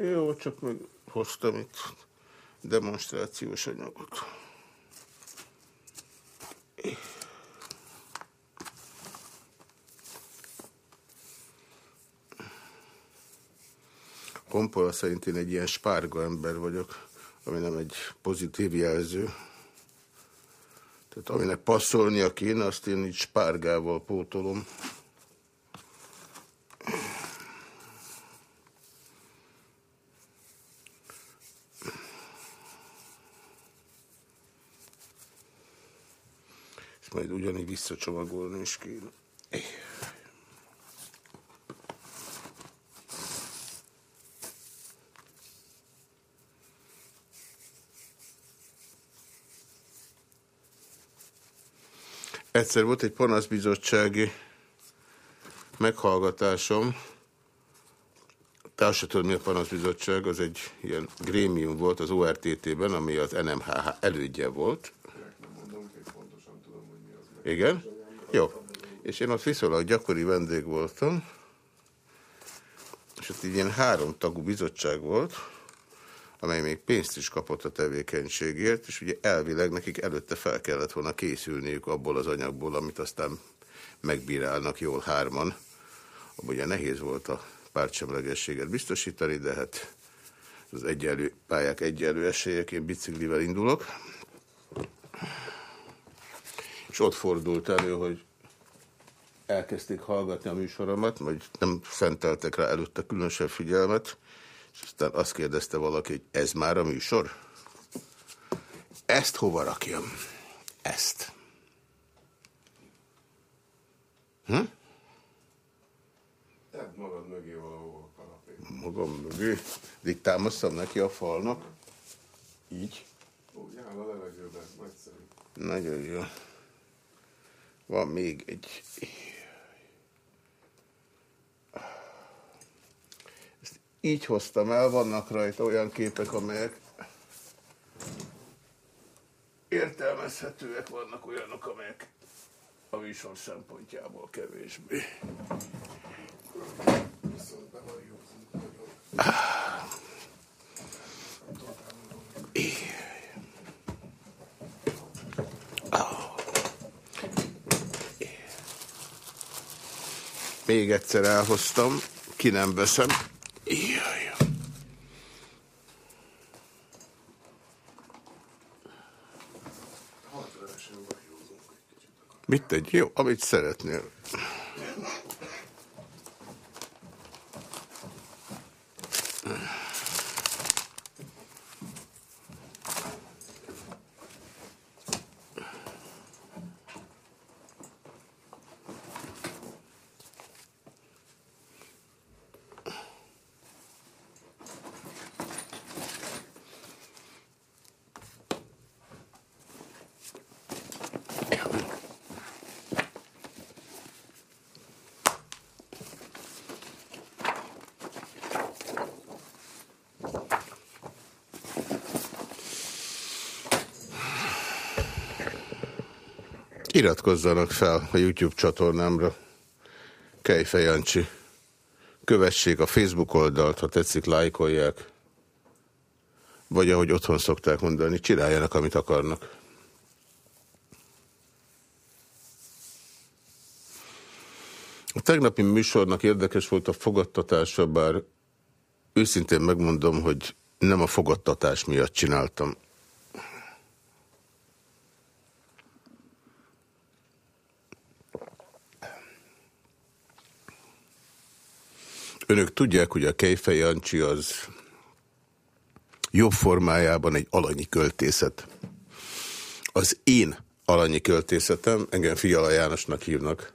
Jó, csak meg hoztam itt demonstrációs anyagot. Kompola szerint én egy ilyen spárga ember vagyok, ami nem egy pozitív jelző. Tehát aminek passzolnia kéne, azt én így spárgával pótolom. Ugyanígy visszacsomagolni is kéne. Egyszer volt egy panaszbizottsági meghallgatásom. Te mi a panaszbizottság, az egy ilyen grémium volt az ORTT-ben, ami az NMHH elődje volt. Igen? Jó. És én ott viszonylag gyakori vendég voltam, és ott így ilyen három tagú bizottság volt, amely még pénzt is kapott a tevékenységért, és ugye elvileg nekik előtte fel kellett volna készülniük abból az anyagból, amit aztán megbírálnak jól hárman. Ugye nehéz volt a pártsemlegességet biztosítani, de hát az egyenlő pályák egyenlő esélyek, én biciklivel indulok. És ott fordult elő, hogy elkezdték hallgatni a műsoromat, majd nem szenteltek rá előtte különösebb figyelmet, és aztán azt kérdezte valaki, hogy ez már a műsor? Ezt hova rakjam? Ezt. Hm? Tedd magad mögé valahol a kanapé. Magam mögé? Így támasztam neki a falnak? Így? Ó, jár a levegőben, nagyszerű. Nagyon jó. Van még egy... így hoztam el, vannak rajta olyan képek, amelyek értelmezhetőek, vannak olyanok, amelyek a műsor szempontjából kevésbé. Még egyszer elhoztam, ki nem veszem. Jaj. Mit tegy? Jó, amit szeretnél. Iratkozzanak fel a YouTube csatornámra. Kejfej Jancsi. Kövessék a Facebook oldalt, ha tetszik, lájkolják. Vagy ahogy otthon szokták mondani, csináljanak, amit akarnak. A tegnapi műsornak érdekes volt a fogadtatása, bár őszintén megmondom, hogy nem a fogadtatás miatt csináltam. Önök tudják, hogy a Kejfej Jancsi az jobb formájában egy alanyi költészet. Az én alanyi költészetem, engem Fiala Jánosnak hívnak,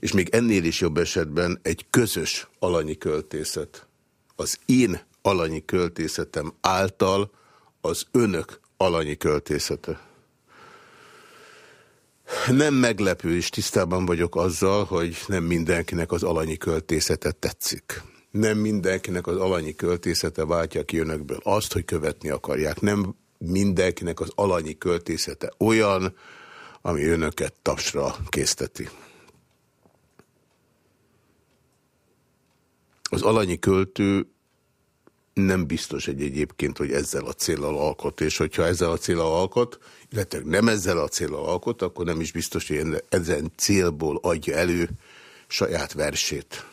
és még ennél is jobb esetben egy közös alanyi költészet. Az én alanyi költészetem által az önök alanyi költészete. Nem meglepő, és tisztában vagyok azzal, hogy nem mindenkinek az alanyi költészete tetszik. Nem mindenkinek az alanyi költészete váltja ki önökből azt, hogy követni akarják. Nem mindenkinek az alanyi költészete olyan, ami önöket tapsra készteti. Az alanyi költő nem biztos egy egyébként, hogy ezzel a célral alkot, és hogyha ezzel a célral alkot, illetve nem ezzel a célral alkot, akkor nem is biztos, hogy ezen célból adja elő saját versét.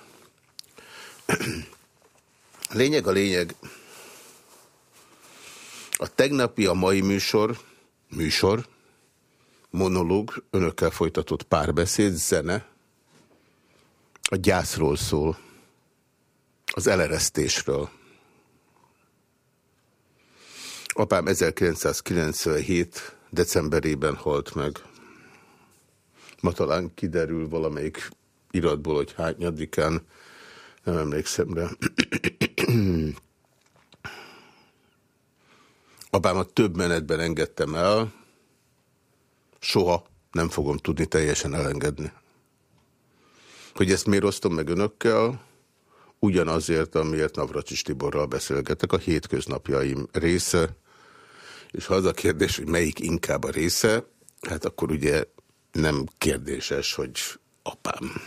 Lényeg a lényeg. A tegnapi, a mai műsor, műsor, monológ, önökkel folytatott párbeszéd, zene, a gyászról szól, az eleresztésről. Apám 1997. decemberében halt meg. Ma talán kiderül valamelyik iratból, hogy hányadikán, nem emlékszem rá. Apámat több menetben engedtem el, soha nem fogom tudni teljesen elengedni. Hogy ezt miért osztom meg önökkel? Ugyanazért, amiért Navracsis Tiborral beszélgetek, a hétköznapjaim része, és ha az a kérdés, hogy melyik inkább a része, hát akkor ugye nem kérdéses, hogy apám.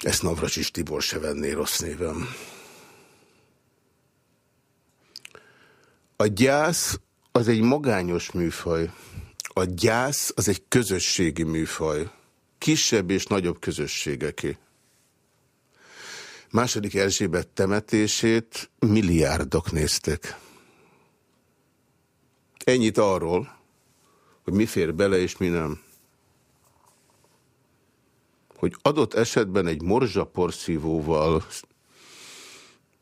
Ezt Navracsis Tibor se venné rossz névem. A gyász az egy magányos műfaj. A gyász az egy közösségi műfaj. Kisebb és nagyobb közösségeké. Második Erzsébet temetését milliárdok néztek. Ennyit arról, hogy mi fér bele és mi nem. Hogy adott esetben egy morzsaporszívóval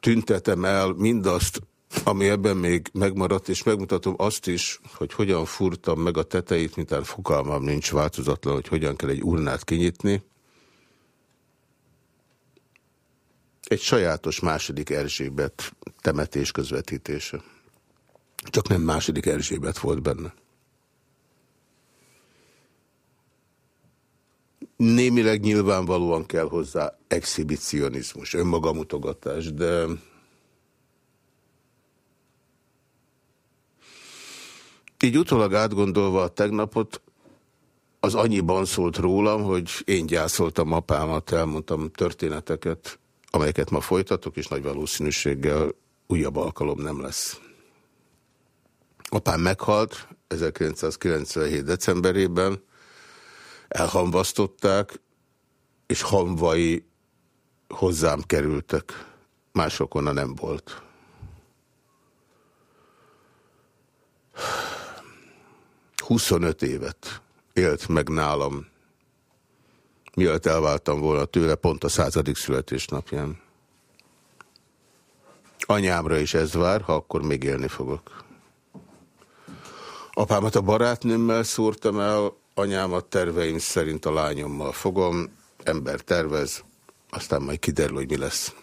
tüntetem el mindazt, ami ebben még megmaradt, és megmutatom azt is, hogy hogyan furtam meg a tetejét, mintán fogalmam nincs változatlan, hogy hogyan kell egy urnát kinyitni. Egy sajátos második Erzsébet temetés közvetítése. Csak nem második Erzsébet volt benne. Némileg nyilvánvalóan kell hozzá exhibicionizmus, önmagamutogatás, de így utólag átgondolva a tegnapot, az annyiban szólt rólam, hogy én gyászoltam apámat, elmondtam történeteket, amelyeket ma folytatok, és nagy valószínűséggel újabb alkalom nem lesz. Apám meghalt 1997. decemberében, elhamvasztották, és hamvai hozzám kerültek. Másokon nem volt. 25 évet élt meg nálam, mielőtt elváltam volna tőle pont a századik születésnapján. Anyámra is ez vár, ha akkor még élni fogok. Apámat a barátnőmmel szúrtam el, anyámat terveim szerint a lányommal fogom, ember tervez, aztán majd kiderül, hogy mi lesz.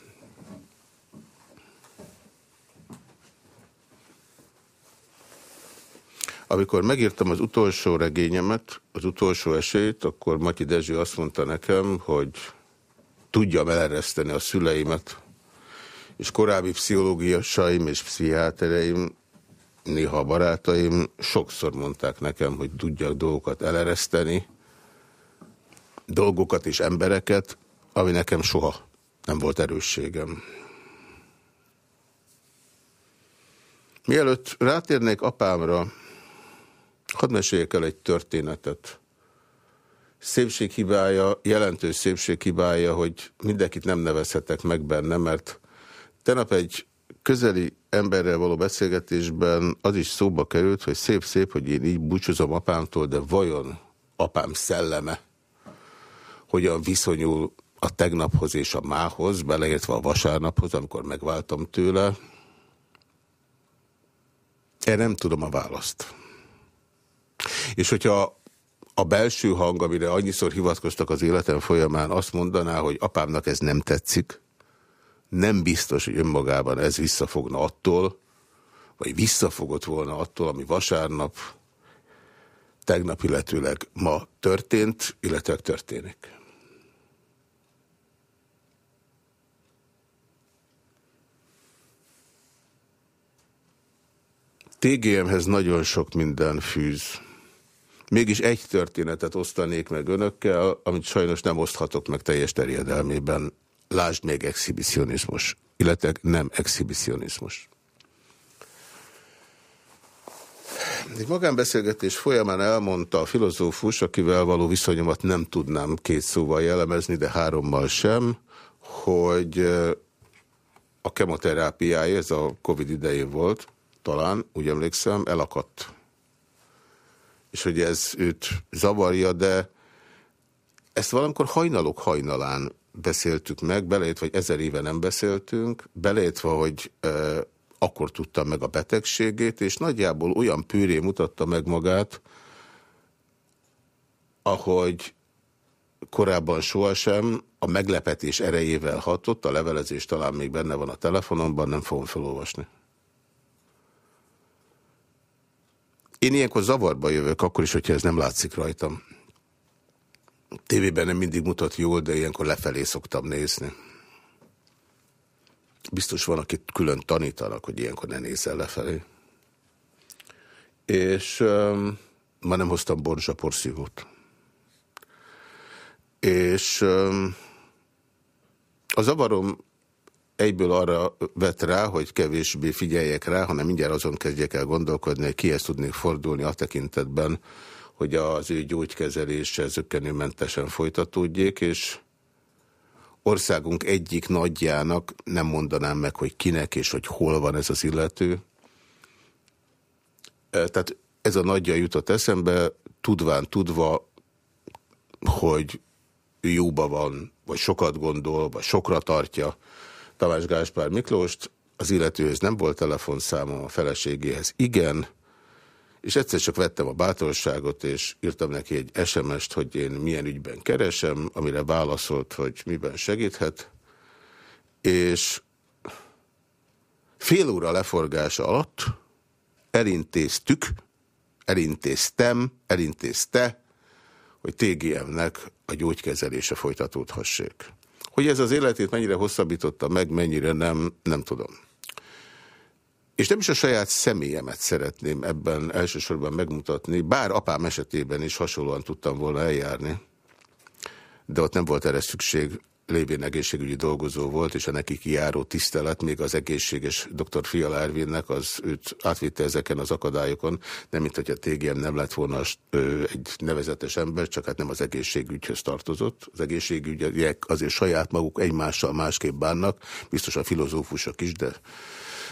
Amikor megírtam az utolsó regényemet, az utolsó esélyt, akkor Matyi Dezső azt mondta nekem, hogy tudjam elereszteni a szüleimet, és korábbi pszichológiasaim és pszichiátereim, néha barátaim sokszor mondták nekem, hogy tudjak dolgokat elereszteni, dolgokat és embereket, ami nekem soha nem volt erősségem. Mielőtt rátérnék apámra, Hadd meséljek el egy történetet. Szépséghibája, jelentős szépséghibája, hogy mindenkit nem nevezhetek meg benne, mert tenap egy közeli emberrel való beszélgetésben az is szóba került, hogy szép-szép, hogy én így búcsúzom apámtól, de vajon apám szelleme hogyan viszonyul a tegnaphoz és a mához, beleértve a vasárnaphoz, amikor megváltam tőle. Erre nem tudom a választ. És hogyha a belső hang, amire annyiszor hivatkoztak az életem folyamán, azt mondaná, hogy apámnak ez nem tetszik, nem biztos, hogy önmagában ez visszafogna attól, vagy visszafogott volna attól, ami vasárnap, tegnap, illetőleg ma történt, illetve történik. TGM-hez nagyon sok minden fűz. Mégis egy történetet osztanék meg önökkel, amit sajnos nem oszthatok meg teljes terjedelmében. Lásd még exhibicionizmus, illetve nem exhibicionizmus. Egy magánbeszélgetés folyamán elmondta a filozófus, akivel való viszonyomat nem tudnám két szóval jellemezni, de hárommal sem, hogy a kemoterápiája, ez a Covid idején volt, talán, úgy emlékszem, elakadt. És hogy ez őt zavarja, de ezt valamikor hajnalok hajnalán beszéltük meg, beleértve, vagy ezer éve nem beszéltünk, beleértve, hogy e, akkor tudtam meg a betegségét, és nagyjából olyan pűré mutatta meg magát, ahogy korábban sohasem a meglepetés erejével hatott, a levelezés talán még benne van a telefonomban, nem fogom felolvasni. Én ilyenkor zavarba jövök, akkor is, hogyha ez nem látszik rajtam. Tévében nem mindig mutat jól, de ilyenkor lefelé szoktam nézni. Biztos van, akit külön tanítanak, hogy ilyenkor ne nézzel lefelé. És um, ma nem hoztam borzsa porszívót. És um, a zavarom egyből arra vett rá, hogy kevésbé figyeljek rá, hanem mindjárt azon kezdjek el gondolkodni, hogy kihez tudnék fordulni a tekintetben, hogy az ő gyógykezelése zöggenőmentesen folytatódjék, és országunk egyik nagyjának nem mondanám meg, hogy kinek és hogy hol van ez az illető. Tehát ez a nagyja jutott eszembe, tudván tudva, hogy ő jóba van, vagy sokat gondol, vagy sokra tartja Tamás Gáspár Miklóst, az illetőhöz nem volt telefonszáma, a feleségéhez igen, és egyszer csak vettem a bátorságot, és írtam neki egy SMS-t, hogy én milyen ügyben keresem, amire válaszolt, hogy miben segíthet, és fél óra leforgása alatt elintéztük, elintéztem, elintézte, hogy TGM-nek a gyógykezelése folytatódhassék. Hogy ez az életét mennyire hosszabbította meg, mennyire nem, nem tudom. És nem is a saját személyemet szeretném ebben elsősorban megmutatni, bár apám esetében is hasonlóan tudtam volna eljárni, de ott nem volt erre szükség, lévén egészségügyi dolgozó volt, és a neki kijáró tisztelet, még az egészséges dr. Fiala Ervinnek, az őt átvitte ezeken az akadályokon, nem mint hogy a TGM nem lett volna egy nevezetes ember, csak hát nem az egészségügyhöz tartozott. Az egészségügyek azért saját maguk egymással másképp bánnak, biztos a filozófusok is, de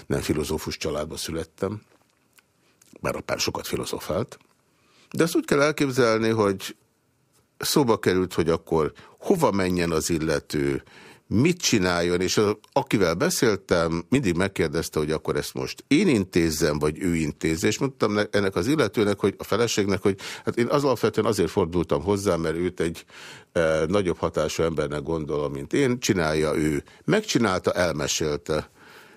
nem filozófus családba születtem, bár apám sokat filozofált. De azt úgy kell elképzelni, hogy szóba került, hogy akkor hova menjen az illető, mit csináljon, és az, akivel beszéltem, mindig megkérdezte, hogy akkor ezt most én intézzem, vagy ő intézze, és mondtam ennek az illetőnek, hogy a feleségnek, hogy hát én az alapvetően azért fordultam hozzá, mert őt egy e, nagyobb hatású embernek gondolom, mint én, csinálja ő. Megcsinálta, elmesélte.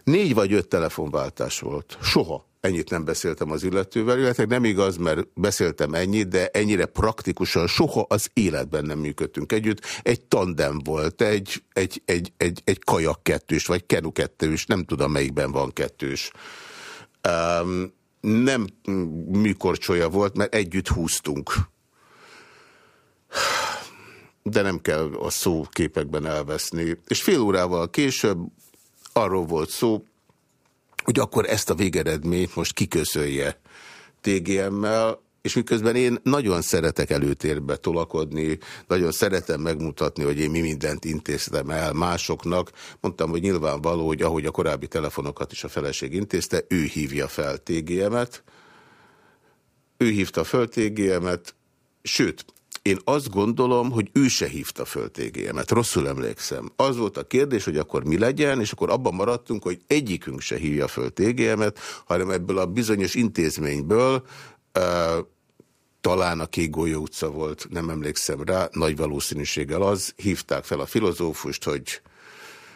Négy vagy öt telefonváltás volt. Soha ennyit nem beszéltem az illetővel, illetve nem igaz, mert beszéltem ennyit, de ennyire praktikusan soha az életben nem működtünk együtt. Egy tandem volt, egy, egy, egy, egy, egy kajak kettős, vagy kenu kettős, nem tudom melyikben van kettős. Um, nem műkorcsolya volt, mert együtt húztunk. De nem kell a szóképekben elveszni. És fél órával később arról volt szó, hogy akkor ezt a végeredményt most kiköszölje TGM-mel, és miközben én nagyon szeretek előtérbe tolakodni, nagyon szeretem megmutatni, hogy én mi mindent intéztem el másoknak. Mondtam, hogy nyilvánvaló, hogy ahogy a korábbi telefonokat is a feleség intézte, ő hívja fel TGM-et, ő hívta fel TGM-et, sőt, én azt gondolom, hogy ő se hívta föl TGM-et, rosszul emlékszem. Az volt a kérdés, hogy akkor mi legyen, és akkor abban maradtunk, hogy egyikünk se hívja föl TGM-et, hanem ebből a bizonyos intézményből uh, talán a Kék Golyó utca volt, nem emlékszem rá, nagy valószínűséggel az, hívták fel a filozófust, hogy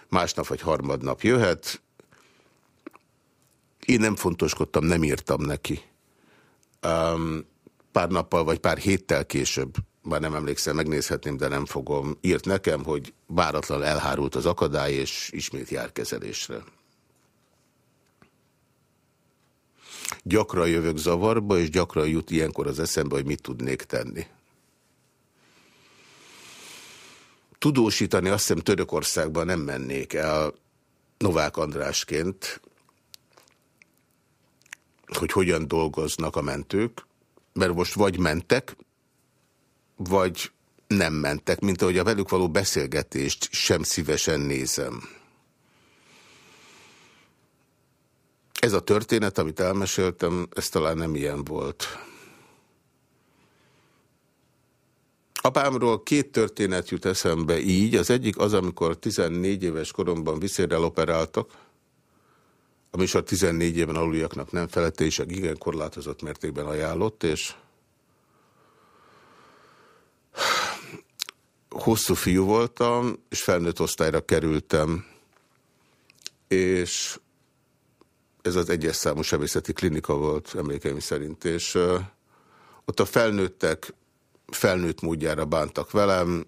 másnap vagy harmadnap jöhet. Én nem fontoskodtam, nem írtam neki. Um, pár nappal vagy pár héttel később már nem emlékszem, megnézhetném, de nem fogom, írt nekem, hogy váratlan elhárult az akadály, és ismét jár kezelésre. Gyakran jövök zavarba, és gyakran jut ilyenkor az eszembe, hogy mit tudnék tenni. tudósítani, azt hiszem Törökországban nem mennék el Novák Andrásként, hogy hogyan dolgoznak a mentők, mert most vagy mentek, vagy nem mentek, mint ahogy a velük való beszélgetést sem szívesen nézem. Ez a történet, amit elmeséltem, ez talán nem ilyen volt. Apámról két történet jut eszembe így. Az egyik az, amikor 14 éves koromban viszérrel operáltak, a 14 éven aluljaknak nem felette, és igen korlátozott mértékben ajánlott, és hosszú fiú voltam, és felnőtt osztályra kerültem, és ez az egyes számú sebészeti klinika volt, emlékeim szerint, és ott a felnőttek felnőtt módjára bántak velem,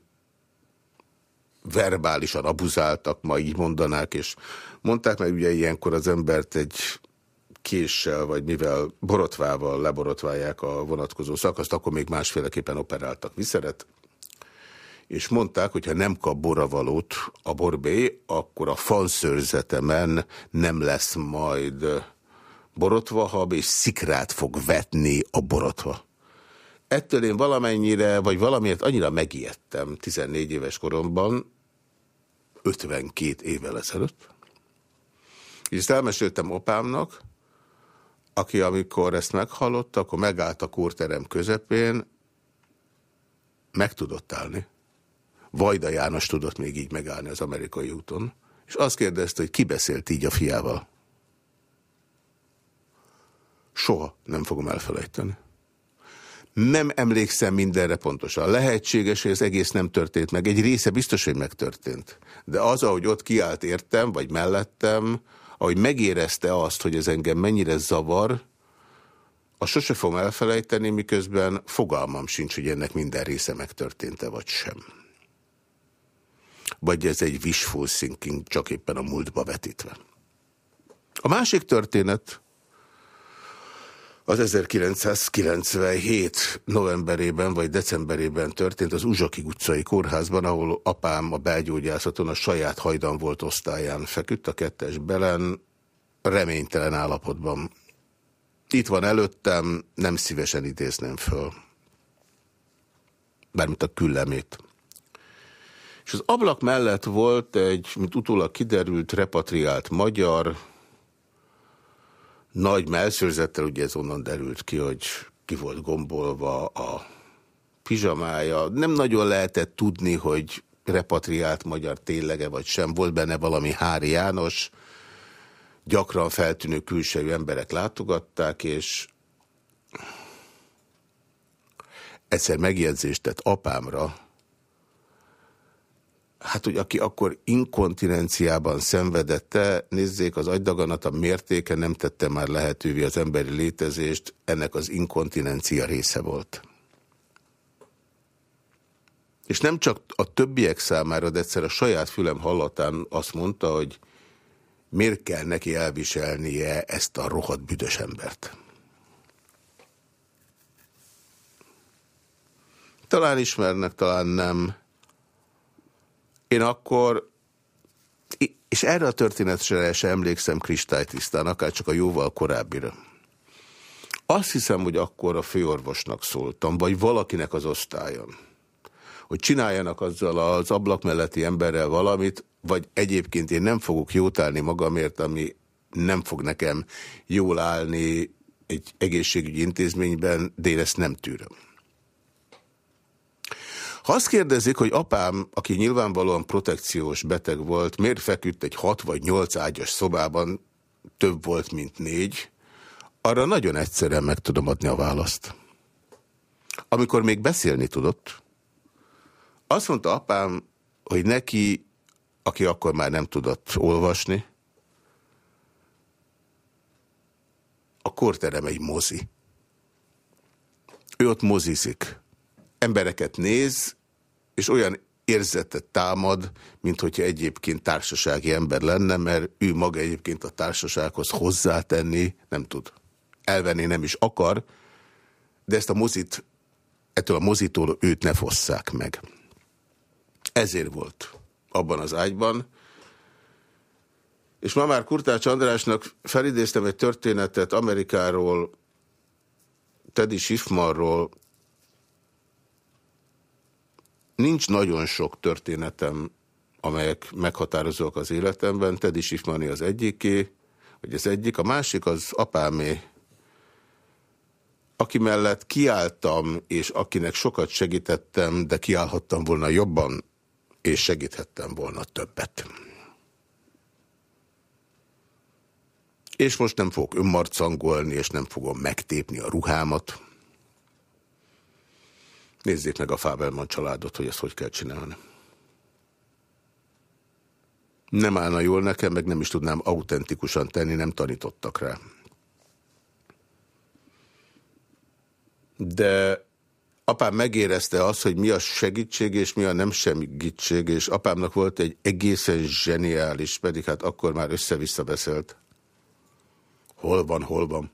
verbálisan abuzáltak, ma így mondanák, és mondták meg, ugye ilyenkor az embert egy késsel, vagy mivel borotvával leborotválják a vonatkozó szakaszt, akkor még másféleképpen operáltak viszeret, és mondták, hogy ha nem kap boravalót a borbé, akkor a fanszőrzetemen nem lesz majd borotvahab, és szikrát fog vetni a borotva. Ettől én valamennyire, vagy valamiért annyira megijedtem 14 éves koromban, 52 évvel ezelőtt, és ezt elmeséltem opámnak, aki amikor ezt meghallotta, akkor megállt a kórterem közepén, meg tudott állni. Vajda János tudott még így megállni az amerikai úton, és azt kérdezte, hogy ki beszélt így a fiával. Soha nem fogom elfelejteni. Nem emlékszem mindenre pontosan. Lehetséges, hogy az egész nem történt meg. Egy része biztos, hogy megtörtént. De az, ahogy ott kiállt értem, vagy mellettem, ahogy megérezte azt, hogy ez engem mennyire zavar, azt sose fogom elfelejteni, miközben fogalmam sincs, hogy ennek minden része megtörtént-e vagy sem. Vagy ez egy wishful thinking, csak éppen a múltba vetítve. A másik történet az 1997 novemberében vagy decemberében történt az Uzsaki utcai kórházban, ahol apám a belgyógyászaton a saját hajdan volt osztályán feküdt, a kettes belen, reménytelen állapotban. Itt van előttem, nem szívesen idézném föl. Bármint a küllemét. És az ablak mellett volt egy, mint utólag kiderült, repatriált magyar, nagy melszőrzettel, ugye ez onnan derült ki, hogy ki volt gombolva a pizsamája. Nem nagyon lehetett tudni, hogy repatriált magyar ténylege vagy sem. Volt benne valami Hári János, gyakran feltűnő külsejű emberek látogatták, és egyszer megjegyzést tett apámra, Hát, hogy aki akkor inkontinenciában szenvedette, nézzék, az agydaganata mértéke nem tette már lehetővé az emberi létezést, ennek az inkontinencia része volt. És nem csak a többiek számára, de egyszer a saját fülem hallatán azt mondta, hogy miért kell neki elviselnie ezt a rohadt büdös embert. Talán ismernek, talán nem. Én akkor, és erre a történetre sem emlékszem kristálytisztán, akár csak a jóval korábbira. Azt hiszem, hogy akkor a főorvosnak szóltam, vagy valakinek az osztályon, hogy csináljanak azzal az ablak melletti emberrel valamit, vagy egyébként én nem fogok jót állni magamért, ami nem fog nekem jól állni egy egészségügyi intézményben, de én ezt nem tűröm. Ha azt kérdezik, hogy apám, aki nyilvánvalóan protekciós beteg volt, miért feküdt egy hat vagy nyolc ágyas szobában, több volt, mint négy, arra nagyon egyszerűen meg tudom adni a választ. Amikor még beszélni tudott, azt mondta apám, hogy neki, aki akkor már nem tudott olvasni, a korterem egy mozi. Ő ott mozizik embereket néz, és olyan érzetet támad, mint hogyha egyébként társasági ember lenne, mert ő maga egyébként a társasághoz hozzátenni nem tud. Elvenni nem is akar, de ezt a mozit, ettől a mozitól őt ne fosszák meg. Ezért volt abban az ágyban. És ma már Kurtács Andrásnak felidéztem egy történetet Amerikáról, Teddy Schiffmanról. Nincs nagyon sok történetem, amelyek meghatározók az életemben. Teddy Schiffmani az egyiké, vagy az egyik. A másik az apámé, aki mellett kiálltam, és akinek sokat segítettem, de kiállhattam volna jobban, és segíthettem volna többet. És most nem fogok önmarcangolni, és nem fogom megtépni a ruhámat. Nézzék meg a Fábelman családot, hogy ezt hogy kell csinálni. Nem állna jól nekem, meg nem is tudnám autentikusan tenni, nem tanítottak rá. De apám megérezte azt, hogy mi a segítség és mi a nem segítség, és apámnak volt egy egészen zseniális, pedig hát akkor már össze-vissza beszélt. Hol van, hol van.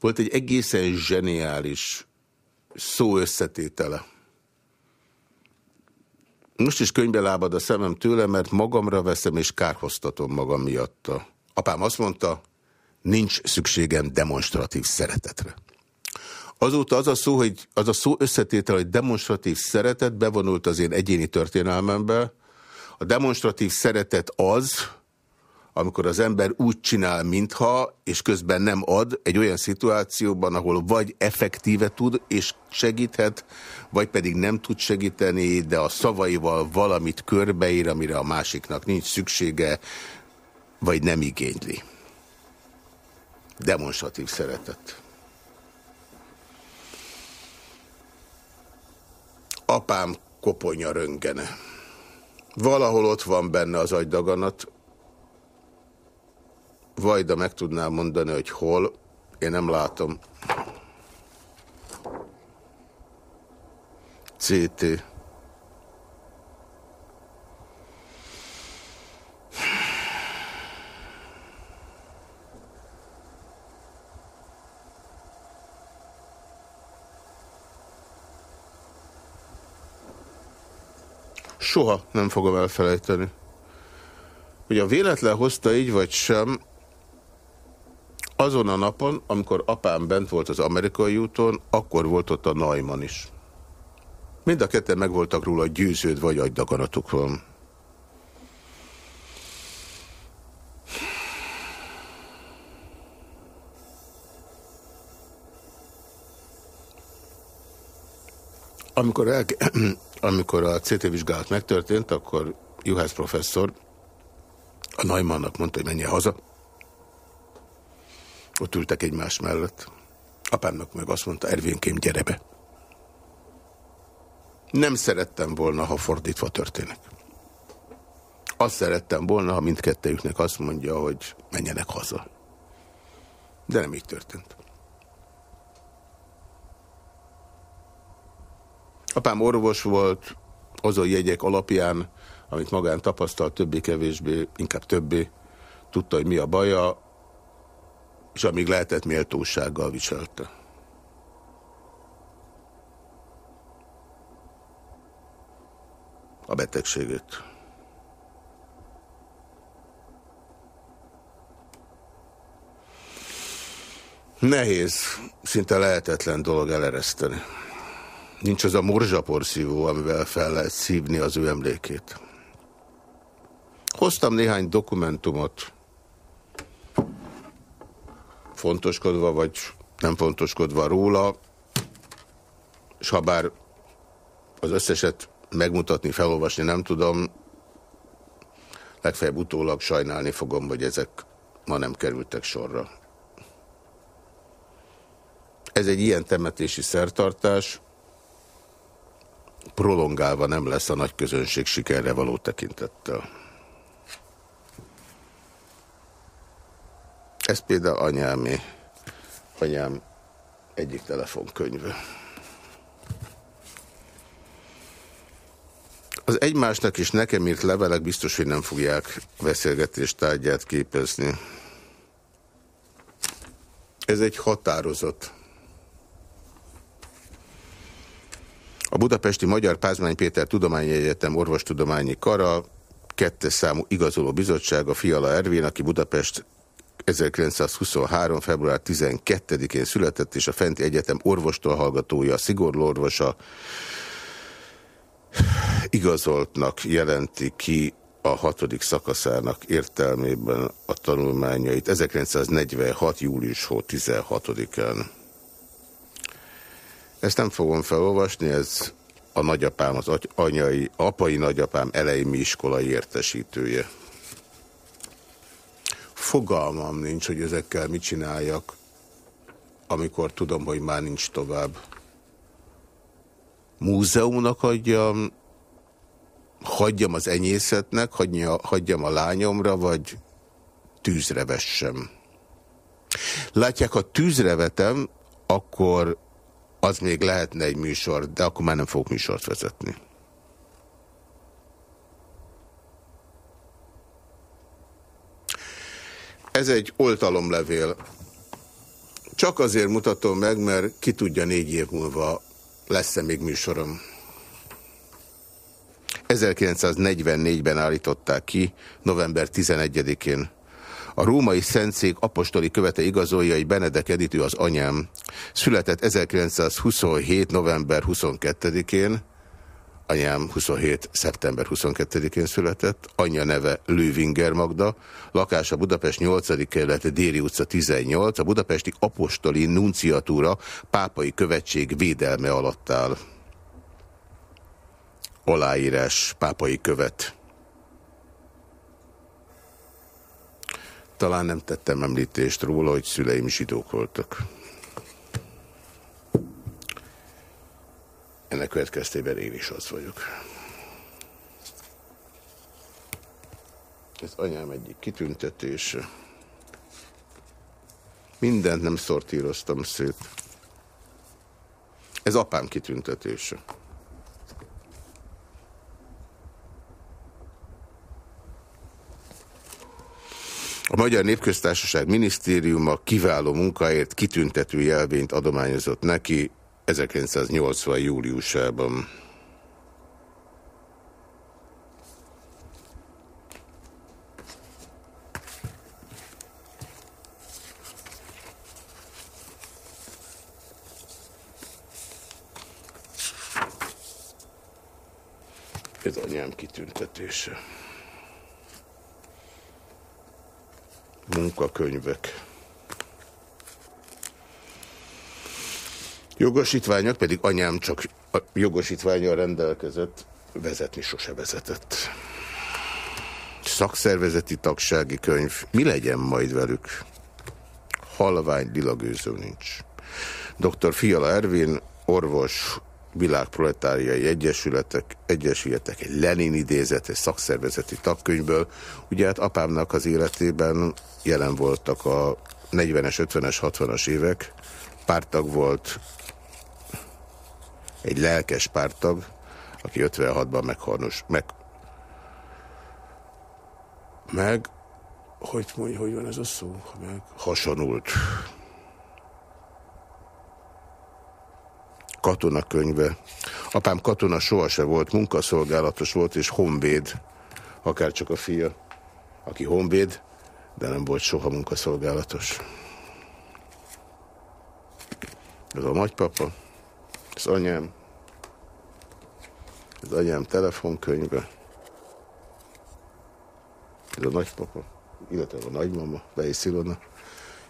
Volt egy egészen zseniális szó összetétele. Most is könyvbe lábad a szemem tőle, mert magamra veszem és kárhoztatom magam miatta. Apám azt mondta, nincs szükségem demonstratív szeretetre. Azóta az a szó, hogy az a szó összetétel, hogy demonstratív szeretet bevonult az én egyéni történelmembe. A demonstratív szeretet az, amikor az ember úgy csinál, mintha, és közben nem ad egy olyan szituációban, ahol vagy effektíve tud és segíthet, vagy pedig nem tud segíteni, de a szavaival valamit körbeír, amire a másiknak nincs szüksége, vagy nem igényli. Demonstratív szeretet. Apám koponya röngene. Valahol ott van benne az agydaganat, Vajda meg tudnám mondani, hogy hol, én nem látom. CT. Soha nem fogom elfelejteni. Hogy a véletlen hozta így vagy sem, azon a napon, amikor apám bent volt az amerikai úton, akkor volt ott a Neumann is. Mind a ketten meg voltak róla győződ vagy agydaganatukról. Amikor, el, amikor a CT vizsgálat megtörtént, akkor Juhász professzor a Neumannnak mondta, hogy menjen haza. Ott ültek egymás mellett. Apámnak meg azt mondta, Ervénkém, gyere be. Nem szerettem volna, ha fordítva történik. Azt szerettem volna, ha mindkettőjüknek azt mondja, hogy menjenek haza. De nem így történt. Apám orvos volt, azon jegyek alapján, amit magán tapasztalt, többé-kevésbé, inkább többé, tudta, hogy mi a baja, és amíg lehetett méltósággal viselte. A betegségét. Nehéz, szinte lehetetlen dolog elereszteni. Nincs az a morzsaporszívó, amivel fel lehet szívni az ő emlékét. Hoztam néhány dokumentumot, fontoskodva, vagy nem fontoskodva róla, és ha bár az összeset megmutatni, felolvasni nem tudom, legfeljebb utólag sajnálni fogom, hogy ezek ma nem kerültek sorra. Ez egy ilyen temetési szertartás, prolongálva nem lesz a nagy közönség sikerre való tekintettel. Ez például anyámé, anyám egyik telefonkönyve. Az egymásnak is nekem írt levelek biztos, hogy nem fogják beszélgetés tárgyát képezni. Ez egy határozat. A Budapesti Magyar Pázmány Péter Tudományi Egyetem Orvostudományi Kara, kettes számú igazoló bizottság, a Fiala Ervin, aki Budapest 1923. február 12-én született, és a Fenti Egyetem orvostól hallgatója, szigorú orvosa, igazoltnak jelenti ki a hatodik szakaszának értelmében a tanulmányait 1946. július 16-án. Ezt nem fogom felolvasni, ez a nagyapám, az anyai, apai nagyapám elejmi iskolai értesítője. Fogalmam nincs, hogy ezekkel mit csináljak, amikor tudom, hogy már nincs tovább. Múzeumnak adjam, hagyjam az enyészetnek, hagyja, hagyjam a lányomra, vagy tűzre vessem. Látják, ha tűzre vetem, akkor az még lehetne egy műsor, de akkor már nem fogok műsort vezetni. Ez egy oltalomlevél. Csak azért mutatom meg, mert ki tudja négy év múlva lesz-e még műsorom. 1944-ben állították ki, november 11-én. A római szentszék apostoli követe igazolja, hogy Benedek Editő az anyám. Született 1927. november 22-én, anyám 27. szeptember 22-én született, anyja neve Lővinger Magda, lakása Budapest 8. kerület, Déri utca 18, a budapesti apostoli nunciatúra pápai követség védelme alatt áll. Aláírás pápai követ. Talán nem tettem említést róla, hogy szüleim zsidók voltak. Ennek következtében én is az vagyok. Ez anyám egyik kitüntetése. Mindent nem szortíroztam szét. Ez apám kitüntetése. A Magyar Népköztársaság Minisztériuma kiváló munkáért kitüntető jelvényt adományozott neki 1980. júliusában. Ez anyám kitüntetése. munkakönyvek. Jogosítványok pedig anyám csak a jogosítványal rendelkezett, vezetni sose vezetett. Szakszervezeti tagsági könyv, mi legyen majd velük? Halvány dilagőző nincs. Dr. Fiala Ervin, orvos, világproletáriai egyesületek, egyesületek, egy Lenin idézet, egy szakszervezeti tagkönyvből. Ugye hát apámnak az életében jelen voltak a 40-es, 50-es, 60-as évek, pártag volt, egy lelkes pártag, aki 56-ban megharnos, meg, meg, hogy mondja, hogy van ez a szó, meg hasonult. katonakönyve. Apám katona sohasem volt, munkaszolgálatos volt, és honvéd, akár csak a fia, aki honvéd, de nem volt soha munkaszolgálatos. Ez a nagypapa, ez anyám, ez anyám telefonkönyve, ez a nagypapa, illetve a nagymama, Vei Szilona.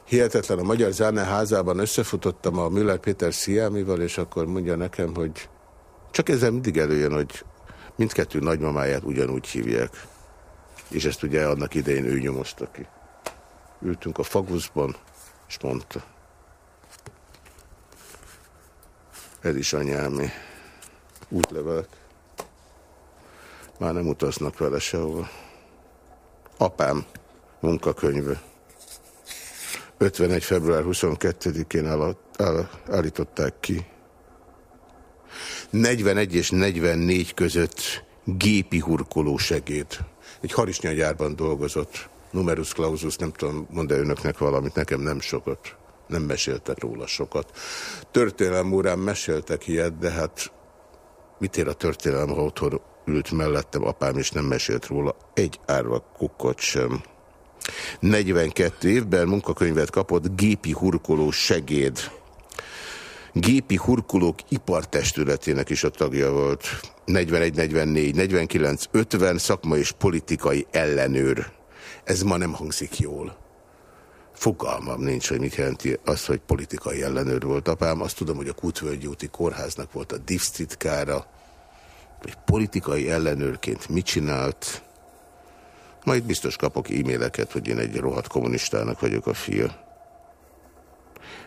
Hihetetlen, a Magyar Zárne házában összefutottam a Müller Péter Sziámival, és akkor mondja nekem, hogy csak ezzel mindig előjön, hogy mindkettő nagymamáját ugyanúgy hívják. És ezt ugye annak idején ő nyomozta ki. Ültünk a faguszban, és mondta. Ez is anyámi. Útlevelek. Már nem utaznak vele sehova. Apám munkakönyve. 51. február 22-én állították ki. 41 és 44 között gépi hurkoló segéd. Egy harisnyagyárban dolgozott. Numerus clausus, nem tudom, mondani önöknek valamit, nekem nem sokat. Nem meséltek róla sokat. Történelem órán meséltek ilyet, de hát mit ér a történelem, ha otthon ült mellettem apám, és nem mesélt róla egy árva kukkot sem. 42 évben munkakönyvet kapott gépi hurkoló segéd. Gépi hurkolók ipartestületének is a tagja volt. 41-44, 49-50 szakma és politikai ellenőr. Ez ma nem hangzik jól. Fogalmam nincs, hogy mit jelenti az, hogy politikai ellenőr volt apám. Azt tudom, hogy a Kutvölgyi úti kórháznak volt a divsztitkára, hogy politikai ellenőrként mit csinált. Majd biztos kapok e-maileket, hogy én egy rohadt kommunistának vagyok a fia.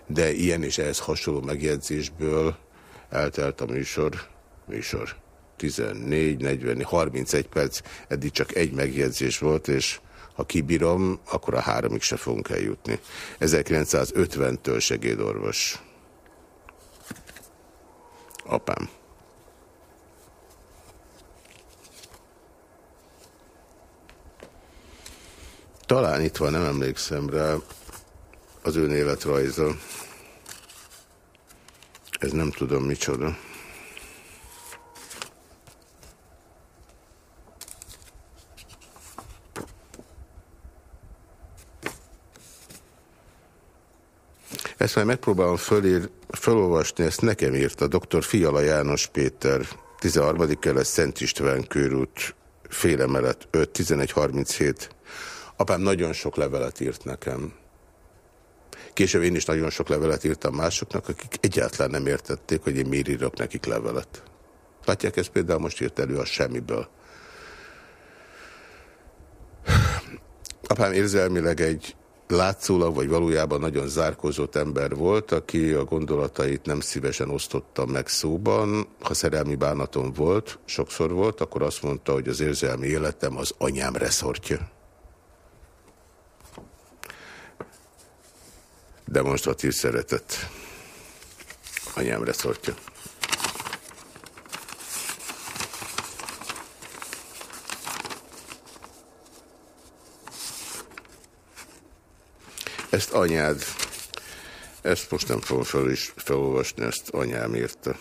De ilyen és ehhez hasonló megjegyzésből eltelt a műsor, műsor 14, 40, 31 perc, eddig csak egy megjegyzés volt, és ha kibírom, akkor a háromig se fogunk eljutni. 1950-től segédorvos. Apám. Talán itt van, nem emlékszem rá, az ön életrajza. Ez nem tudom micsoda. Ezt majd megpróbálom fölír, felolvasni, ezt nekem írta dr. Fiala János Péter, 13. kelet Szent István körút, félemelet 5, 11, 37. Apám nagyon sok levelet írt nekem. Később én is nagyon sok levelet írtam másoknak, akik egyáltalán nem értették, hogy én miért írok nekik levelet. Látják, ez például most írt elő a semmiből. Apám érzelmileg egy látszólag, vagy valójában nagyon zárkózott ember volt, aki a gondolatait nem szívesen osztotta meg szóban. Ha szerelmi bánaton volt, sokszor volt, akkor azt mondta, hogy az érzelmi életem az anyám reszortja. Demonstratív szeretet. Anyám reszortja. Ezt anyád, ezt most nem fogom fel is felolvasni, ezt anyám írta.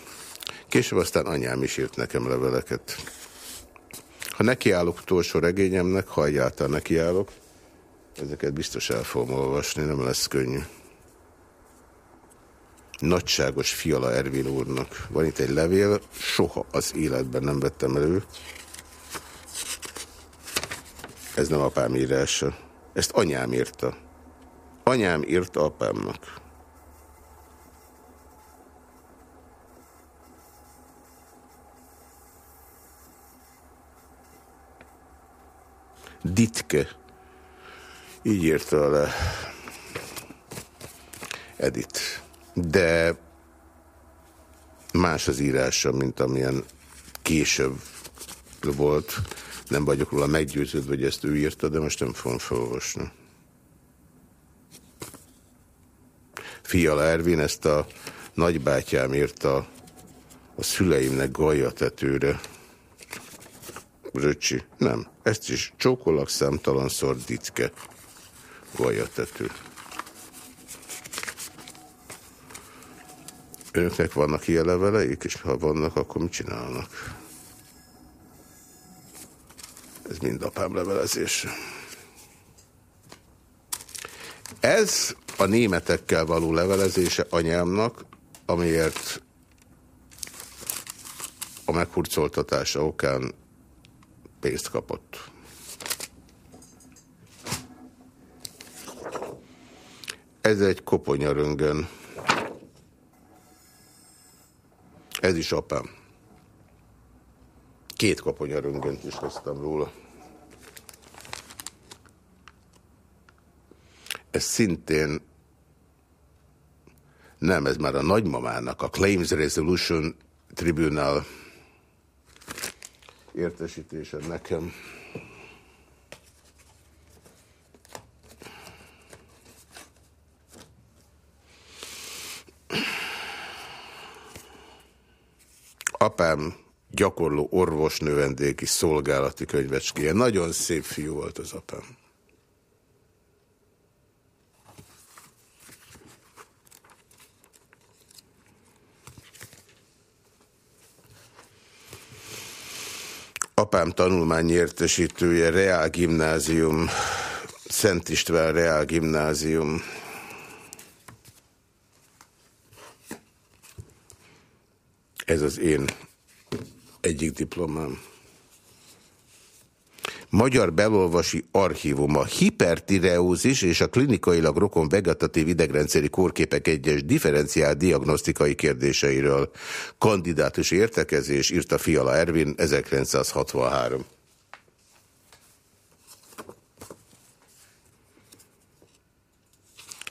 Később aztán anyám is írt nekem leveleket. Ha nekiállok utolsó regényemnek, ha egyáltalán nekiállok, ezeket biztos el fogom olvasni, nem lesz könnyű. Nagyságos Fiala Ervin úrnak. Van itt egy levél, soha az életben nem vettem elő. Ez nem apám írása. Ezt anyám írta. Anyám írta apámnak. Ditke. Így írta le Edith. De más az írása, mint amilyen később volt. Nem vagyok róla meggyőződve, hogy ezt ő írta, de most nem fogom felolvasni. Fiala Ervin ezt a nagybátyám írta a szüleimnek tetőre. Röcsi, nem, ezt is csókolak számtalanszor ditke tető. Önöknek vannak ilyen leveleik, és ha vannak, akkor mit csinálnak? Ez mind apám levelezés. Ez a németekkel való levelezése anyámnak, amiért a meghurcoltatása okán pénzt kapott. Ez egy koponyaröngön. Ez is apám. Két koponyaröngönt is hoztam róla. Ez szintén nem, ez már a nagymamának, a Claims Resolution Tribunal értesítése nekem. Apám gyakorló orvos növendéki szolgálati könyvecskéje. Nagyon szép fiú volt az apám. apám tanulmányi értesítője, Reál Gimnázium, Szent István Reál Gimnázium. Ez az én egyik diplomám. Magyar Belolvasi Archívum a hipertireózis és a klinikailag rokon vegetatív idegrendszeri kórképek egyes differenciál diagnosztikai kérdéseiről. Kandidátus értekezés írta Fiala Ervin 1963.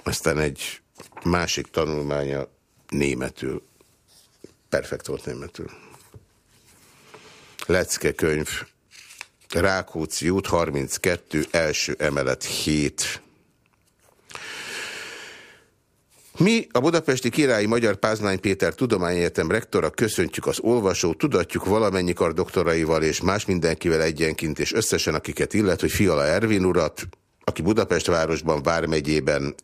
Aztán egy másik tanulmánya németül. Perfekt volt németül. Lecke könyv Rákóczi út 32, első emelet 7. Mi, a Budapesti Királyi Magyar Pázmány Péter Tudományegyetem rektora köszöntjük az olvasó, tudatjuk valamennyi kar doktoraival és más mindenkivel egyenként és összesen akiket illet, hogy Fiala Ervin urat, aki Budapest városban, Vármegyében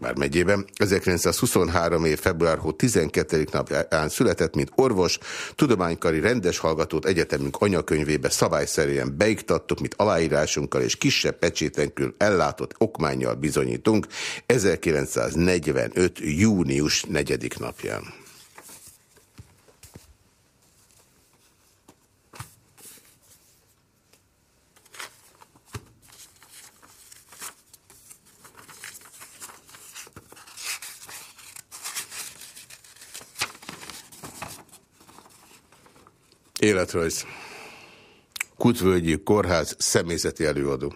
megyében. 1923 év február 12. napján született, mint orvos, tudománykari rendes hallgatót egyetemünk anyakönyvébe szabályszerűen beiktattuk, mint aláírásunkkal és kisebb pecsétenkül ellátott okmányjal bizonyítunk 1945. június 4. napján. Életrajz. Kutvölgyi Kórház személyzeti előadó.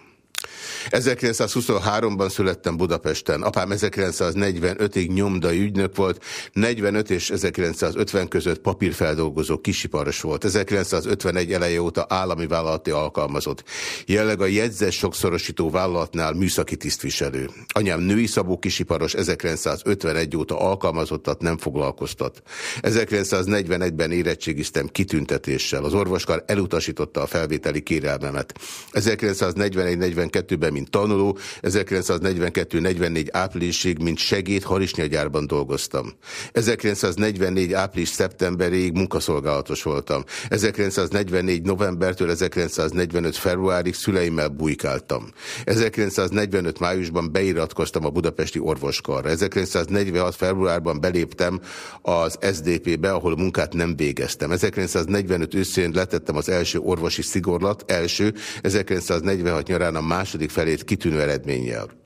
1923-ban születtem Budapesten. Apám 1945-ig nyomdai ügynök volt, 45 és 1950 között papírfeldolgozó kisiparos volt. 1951 eleje óta állami vállalati alkalmazott. Jelleg a jegyzes sokszorosító vállalatnál műszaki tisztviselő. Anyám női szabó kisiparos 1951 óta alkalmazottat nem foglalkoztat. 1941-ben érettségiztem kitüntetéssel. Az orvoskar elutasította a felvételi kérelmemet. 1941-42-ben mint tanuló, 1942-44 áprilisig, mint segéd harisnyagyárban dolgoztam. 1944 április szeptemberig munkaszolgálatos voltam. 1944 novembertől 1945 februárig szüleimmel bujkáltam. 1945 májusban beiratkoztam a budapesti orvoskarra. 1946 februárban beléptem az SDP-be, ahol munkát nem végeztem. 1945 őszén letettem az első orvosi szigorlat, első, 1946 nyarán a második felét kitűnő eredménnyel.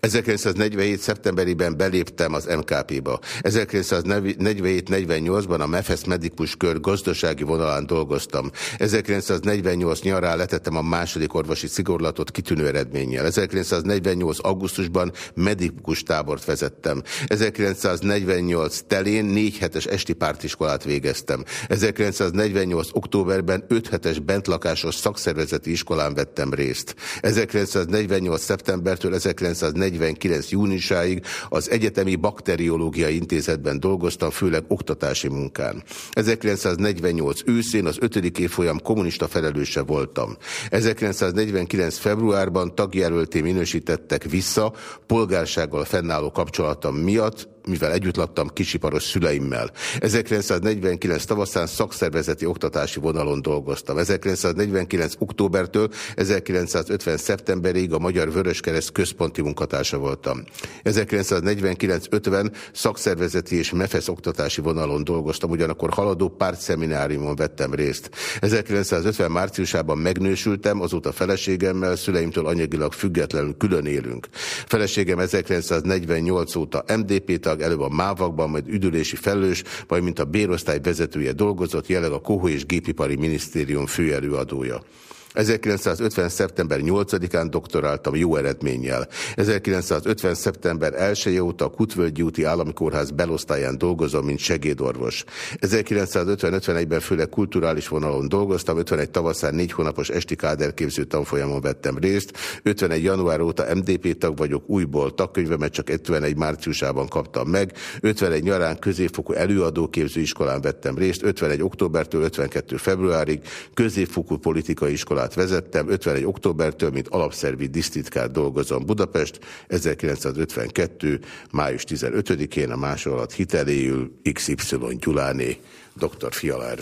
1947. szeptemberében beléptem az MKP-ba. 1947-48-ban a MEFES Medikus Kör gazdasági vonalán dolgoztam. 1948 nyarán letettem a második orvosi szigorlatot kitűnő eredménnyel. 1948. augusztusban medikus tábort vezettem. 1948 telén négy hetes esti pártiskolát végeztem. 1948. októberben öt hetes bentlakásos szakszervezeti iskolán vettem részt. 1948. szeptembertől 19 1949. júniusáig az Egyetemi Bakteriológiai Intézetben dolgoztam, főleg oktatási munkán. 1948 őszén az 5. évfolyam kommunista felelőse voltam. 1949. februárban tagjelölté minősítettek vissza polgársággal fennálló kapcsolatom miatt, mivel együtt laktam kisiparos szüleimmel. 1949 tavaszán szakszervezeti oktatási vonalon dolgoztam. 1949 októbertől 1950 szeptemberig a Magyar Vöröskereszt központi munkatársa voltam. 1949-50 szakszervezeti és MEFESZ oktatási vonalon dolgoztam, ugyanakkor haladó pártszemináriumon vettem részt. 1950 márciusában megnősültem, azóta feleségemmel, szüleimtől anyagilag függetlenül külön élünk. Feleségem 1948 óta MDP tag, előbb a mávakban, majd üdülési felelős, majd mint a bérosztály vezetője dolgozott, jelenleg a Kohó és Gépipari Minisztérium főelőadója. 1950. szeptember 8-án doktoráltam jó eredménnyel. 1950. szeptember 1 óta a Kutvölgyi úti állami kórház belosztályán dolgozom, mint segédorvos. 1950-51-ben főleg kulturális vonalon dolgoztam, 51 tavaszán négy hónapos esti káderképző tanfolyamon vettem részt, 51 január óta MDP tag vagyok, újból tagkönyvemet csak 51 márciusában kaptam meg, 51 nyarán középfokú előadóképző iskolán vettem részt, 51 októbertől 52 februárig középfokú politikai iskolát szakmát vezettem, 51. októbertől, mint alapszervi disztitkár dolgozom Budapest, 1952. május 15-én a másolat hiteléül XY Gyuláné, dr. Fiala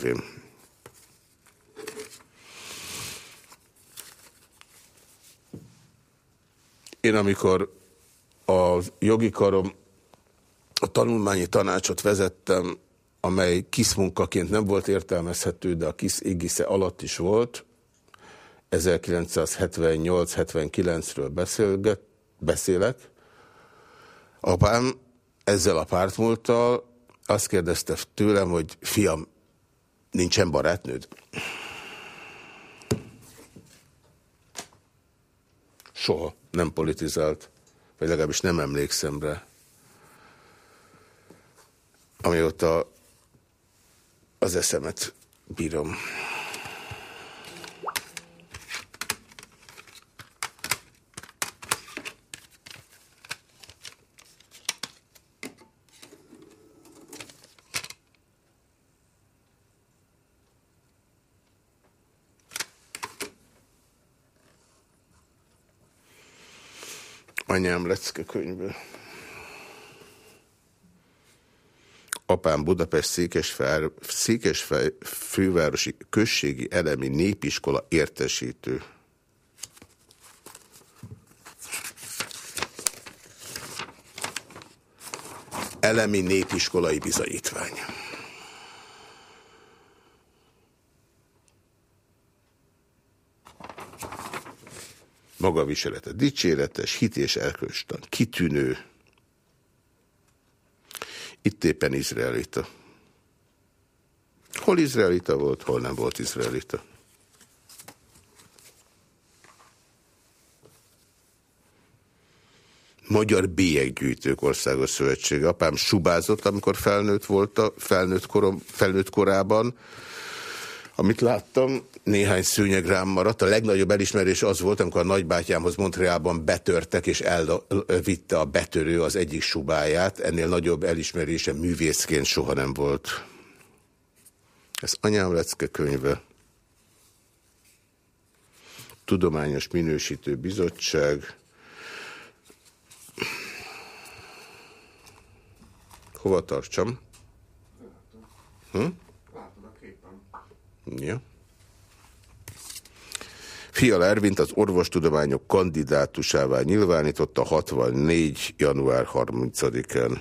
Én amikor a jogi karom a tanulmányi tanácsot vezettem, amely kiszmunkaként nem volt értelmezhető, de a kis égisze alatt is volt, 1978-79-ről beszélek. Apám ezzel a pártmúlttal azt kérdezte tőlem, hogy fiam, nincsen barátnőd? Soha nem politizált, vagy legalábbis nem emlékszem rá. Amióta az eszemet bírom. Anyám lecke apám Budapest Székesfár, Székesfej fővárosi községi elemi népiskola értesítő. Elemi népiskolai bizonyítvány. Maga viselete dicséretes, hit és erkölcstan, kitűnő, itt éppen izraelita. Hol izraelita volt, hol nem volt izraelita. Magyar Bélyeggyűjtők Országos Szövetsége. Apám subázott, amikor felnőtt volt a felnőtt, korom, felnőtt korában, amit láttam, néhány szőnyeg rám maradt. A legnagyobb elismerés az volt, amikor a nagybátyámhoz Montrealban betörtek, és elvitte a betörő az egyik subáját. Ennél nagyobb elismerése művészként soha nem volt. Ez anyám lecke könyve. Tudományos Minősítő Bizottság. Hova tartsam? Hm? Ja. Fiala Ervint az orvostudományok kandidátusává nyilvánította 64. január 30-án.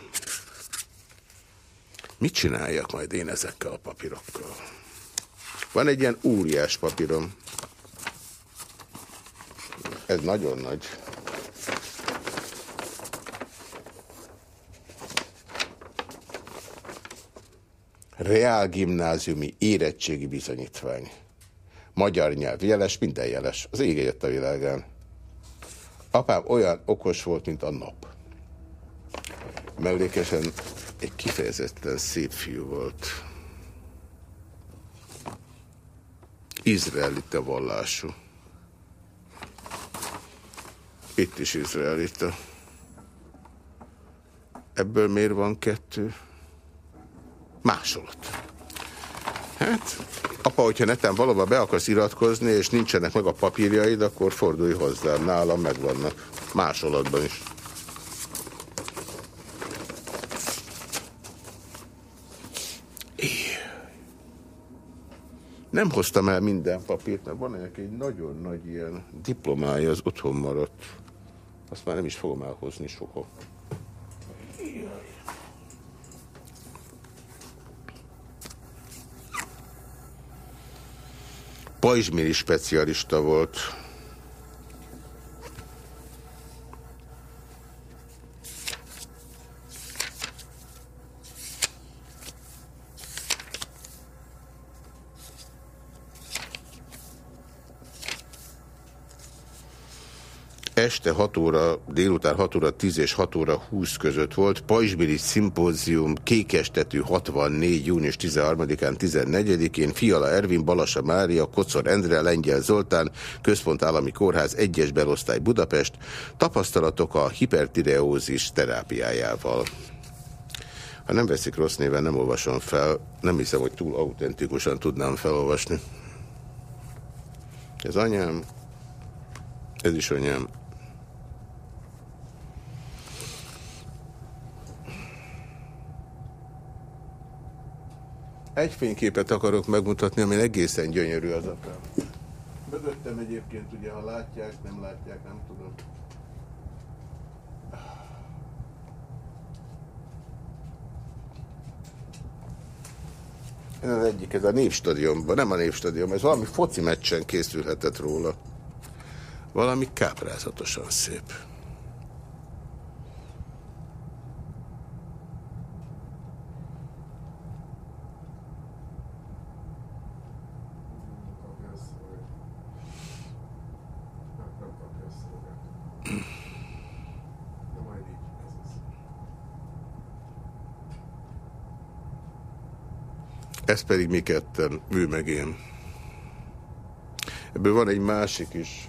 Mit csináljak majd én ezekkel a papírokkal? Van egy ilyen óriás papírom. Ez nagyon nagy. Reál gimnáziumi érettségi bizonyítvány. Magyar nyelv, jeles, minden jeles. Az ége jött a világán. Apám olyan okos volt, mint a nap. Mellékesen egy kifejezetten szép fiú volt. Izraelita vallású. Itt is izraelita. Ebből miért van kettő? másolat. Hát, apa, hogyha neten valóban be akarsz iratkozni, és nincsenek meg a papírjaid, akkor fordulj hozzám, nálam megvannak. Másolatban is. Nem hoztam el minden papírt, mert van ennek egy nagyon nagy ilyen diplomája, az otthon maradt. Azt már nem is fogom elhozni soha. Pajzsmiri specialista volt. Este 6 óra, délután 6 óra 10 és 6 óra 20 között volt Pajzsbiri szimpózium Kékestetű 64. június 13-án 14-én Fiala Ervin, Balasa Mária, Kocor Endre, Lengyel Zoltán, Központ Állami Kórház 1-es belosztály Budapest, tapasztalatok a hipertireózis terápiájával. Ha nem veszik rossz néven, nem olvasom fel. Nem hiszem, hogy túl autentikusan tudnám felolvasni. Ez anyám, ez is anyám. Egy fényképet akarok megmutatni, ami egészen gyönyörű az apám. Mögöttem egyébként, ugye, ha látják, nem látják, nem tudom. Ez az egyik, ez a Névstadionban, nem a Névstadion, ez valami foci meccsen készülhetett róla. Valami káprázatosan szép. Ez pedig mi ketten, ő meg én. Ebből van egy másik is.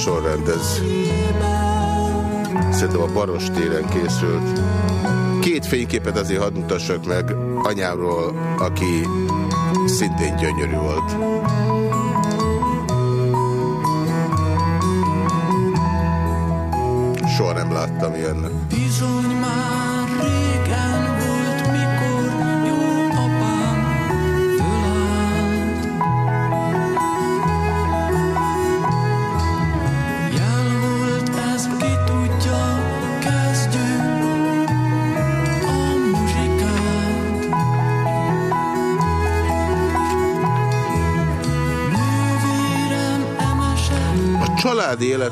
Sorrend, ez szerintem a Baros téren készült. Két fényképet azért hadd mutassak meg anyámról, aki szintén gyönyörű volt. Soha nem láttam ilyennek.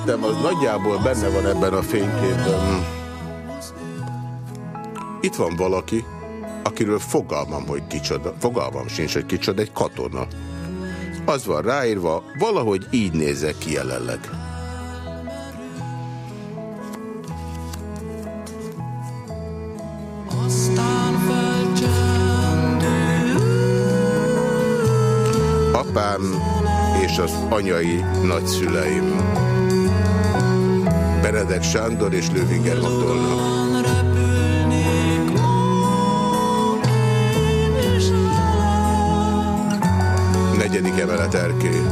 Életem az nagyjából benne van ebben a fényképben. Itt van valaki, akiről fogalmam, hogy kicsoda. Fogalmam sincs, hogy kicsoda, egy katona. Az van ráírva, valahogy így nézek ki jelenleg. Apám és az anyai nagyszüleim. Benedek Sándor és Lővinger Matolna. Negyedik emelet erkély.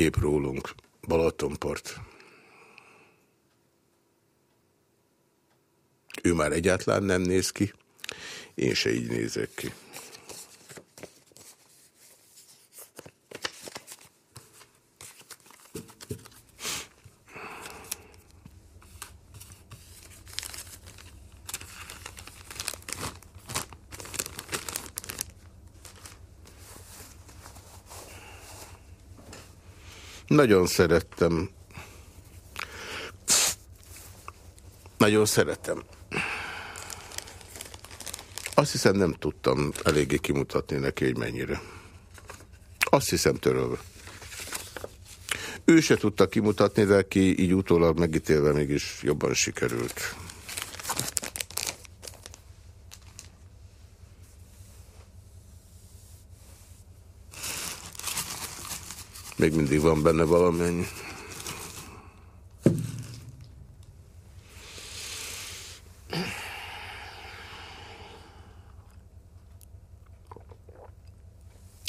Kép rólunk, Balatonport. Ő már egyáltalán nem néz ki, én se így nézek ki. Nagyon szerettem. Nagyon szeretem. Azt hiszem nem tudtam eléggé kimutatni neki, hogy mennyire. Azt hiszem törölve. Ő se tudta kimutatni, de ki így utólag megítélve mégis jobban sikerült. Még mindig van benne valamennyi.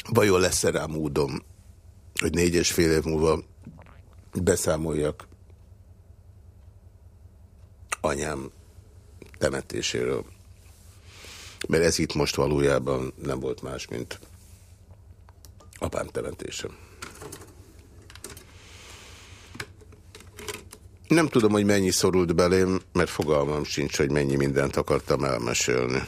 Vajon lesz-e rá módom, hogy négy és fél év múlva beszámoljak anyám temetéséről. Mert ez itt most valójában nem volt más, mint apám temetése. Nem tudom, hogy mennyi szorult belém, mert fogalmam sincs, hogy mennyi mindent akartam elmesélni.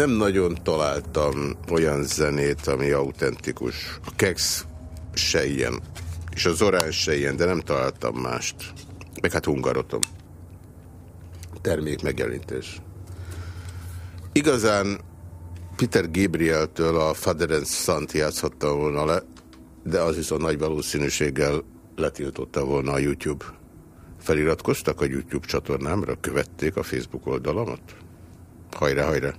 Nem nagyon találtam olyan zenét, ami autentikus. A Kex se ilyen, és az Orán se ilyen, de nem találtam mást. Meg hát hungarotom. Termék megjelenítés. Igazán Peter Gabrieltől a Father and Son-t játszhatta volna le, de az viszont nagy valószínűséggel letiltotta volna a YouTube. Feliratkoztak a YouTube csatornámra, követték a Facebook oldalamat? Hajrá, hajrá!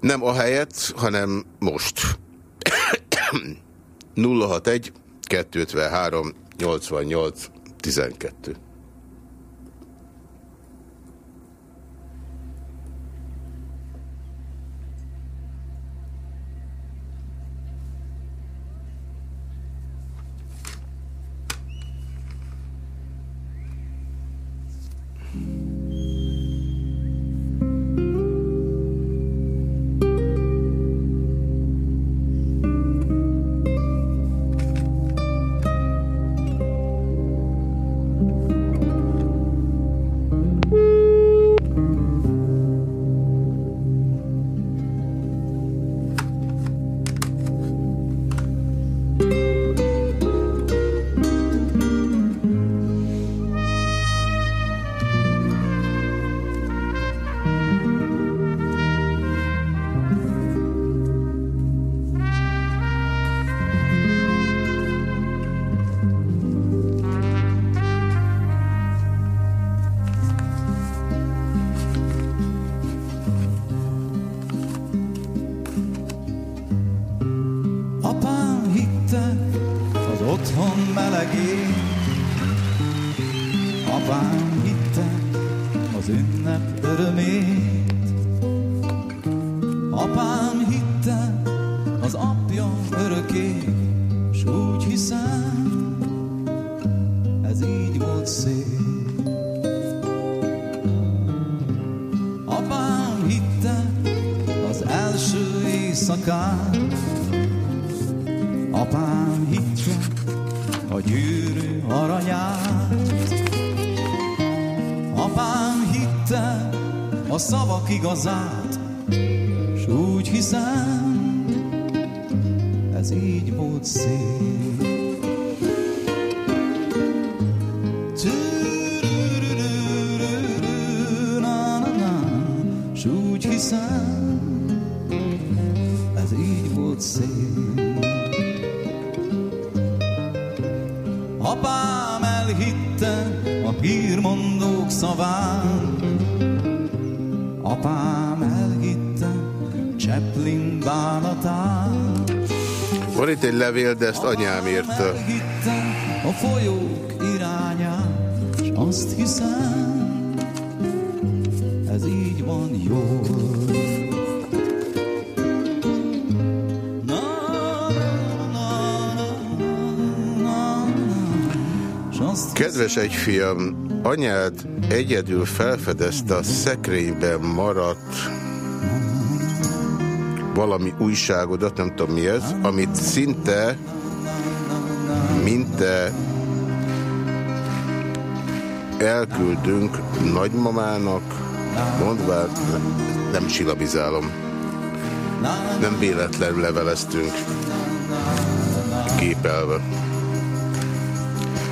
Nem a helyet, hanem most. 061 253 88 12. levél, de ezt anyám írta. Elhitte a folyók irányát, és azt hiszem, ez így van jól. Kedves egyfiam, anyád egyedül felfedezte a szekrényben maradt valami újságodat, nem tudom mi ez, amit szinte minte elküldünk nagymamának, mondván nem silabizálom. Nem véletlenül leveleztünk képelve.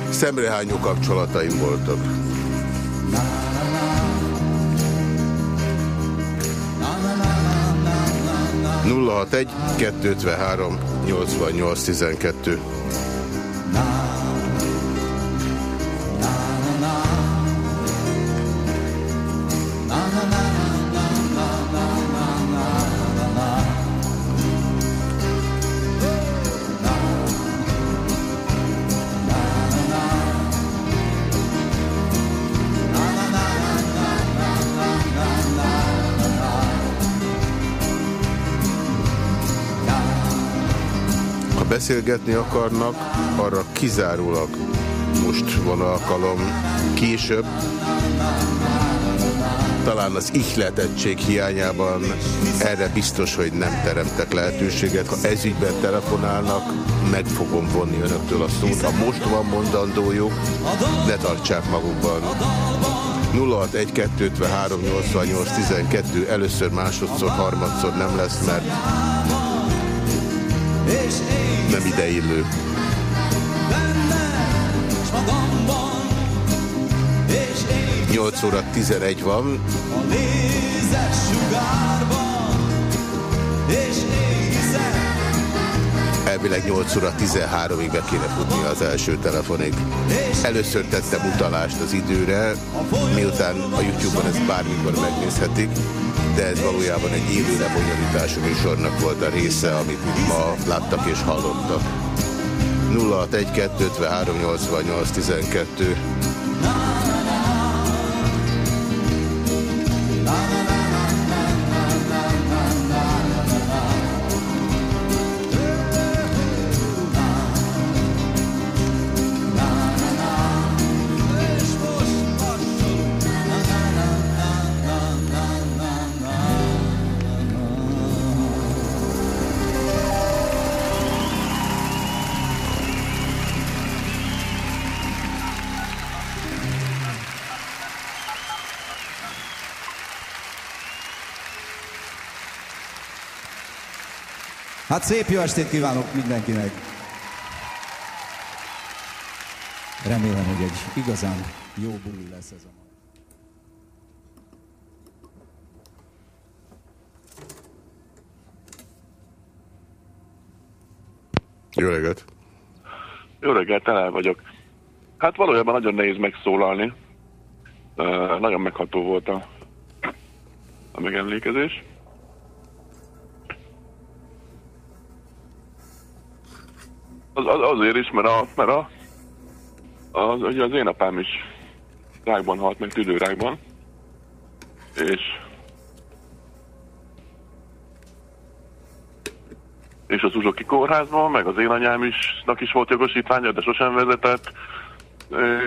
Szemrehányó kapcsolataim voltak. 061 253 8812. beszélgetni akarnak, arra kizárólag most van alkalom később. Talán az ihletettség hiányában erre biztos, hogy nem teremtek lehetőséget. Ha ezügyben telefonálnak, meg fogom vonni önöktől a szót. Ha most van mondandójuk, ne tartsák magukban. 061-253-88-12 először, másodszor, harmadszor nem lesz, mert nem ideillő. 8 óra 11 van. A lézes sugárban, és Elvileg 8 óra 13-ig be kéne futni az első telefonig. Először tettem utalást az időre, miután a YouTube-on ezt bármikor megnézhetik de ez valójában egy élő lebonyolítású műsornak volt a része, amit ma láttak és hallottak. 061 253 88 12 szép jó estét kívánok mindenkinek! Remélem, hogy egy igazán jó buli lesz ez a ma. Jó reggelt! Jó reggelt, el vagyok. Hát valójában nagyon nehéz megszólalni. Uh, nagyon megható volt a, a megemlékezés. Az, az, azért is, mert, a, mert a, az, ugye az én apám is rákban halt meg, tüdőrákban. És és az Uzsoki kórházban, meg az én anyám is, is volt jogosítványa, de sosem vezetett.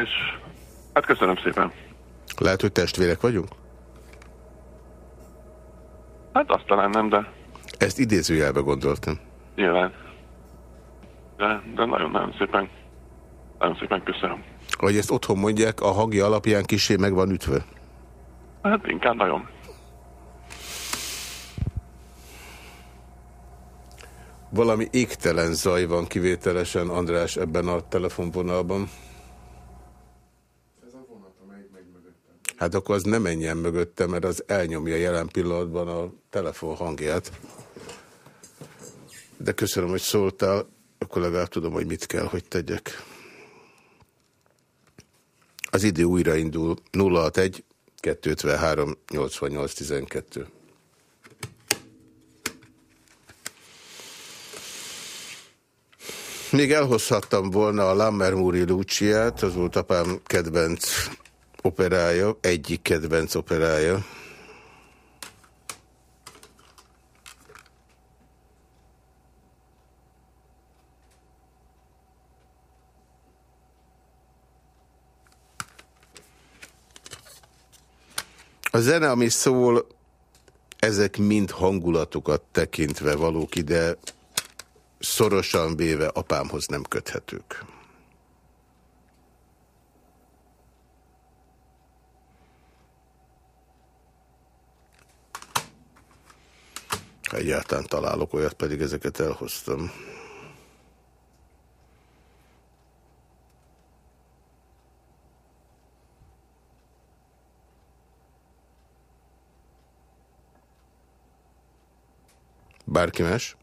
És hát köszönöm szépen. Lehet, hogy testvérek vagyunk? Hát azt talán nem, de... Ezt idézőjelbe gondoltam. Nyilván de, de nagyon-nagyon szépen, nagyon szépen köszönöm. Hogy ezt otthon mondják, a hangja alapján kisé meg van ütve? Hát inkább nagyon. Valami égtelen zaj van kivételesen, András, ebben a telefonvonalban. Ez a vonat, amelyik megy mögöttem. Hát akkor az nem menjen mögötte, mert az elnyomja jelen pillanatban a telefon hangját. De köszönöm, hogy szóltál akkor legalább tudom, hogy mit kell, hogy tegyek. Az idő újraindul 061 253 88 12. Még elhozhattam volna a Lammermúri Luciát, az volt apám kedvenc operája, egyik kedvenc operája. A zene, ami szól, ezek mind hangulatokat tekintve valók ide, szorosan véve apámhoz nem köthetők. Ha egyáltalán találok olyat, pedig ezeket elhoztam. Bárki más?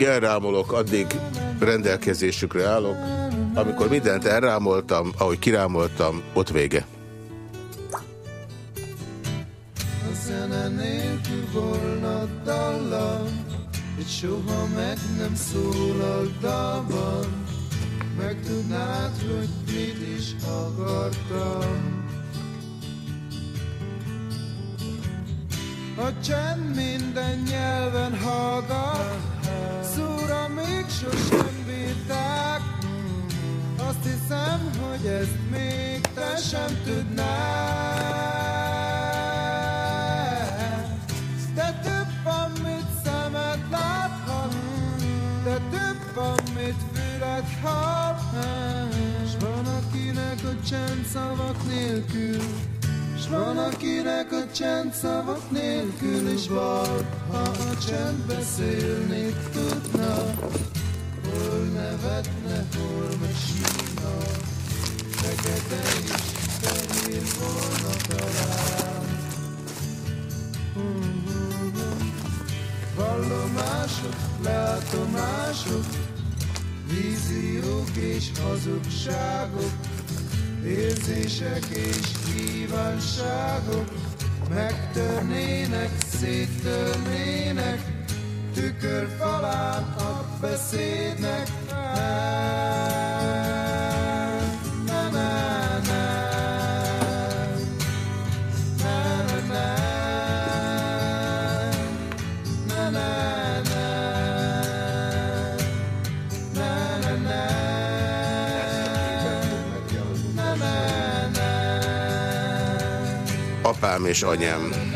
Amíg elrámolok, addig rendelkezésükre állok. Amikor mindent elrámoltam, ahogy kirámoltam, ott vége. Soha meg nem szólal dalban. Megtudnád, hogy mit is akartam. A csend minden nyelven hallgat, sosem bírták. Azt hiszem, hogy ezt még te sem tudnád. De több van, mit szemed láthat, de több van, mit füled hall. S van, akinek a csend szavak nélkül, s van, akinek a csend szavak nélkül is van. Ha a csend beszélni tudna, nevetne, hol mesína, fekete is fehér volna talán. Vallomások, látomások, víziók és hazugságok, érzések és kívánságok, megtörnének, széttörnének, tükör falán a beszédnek. Apám és anyám.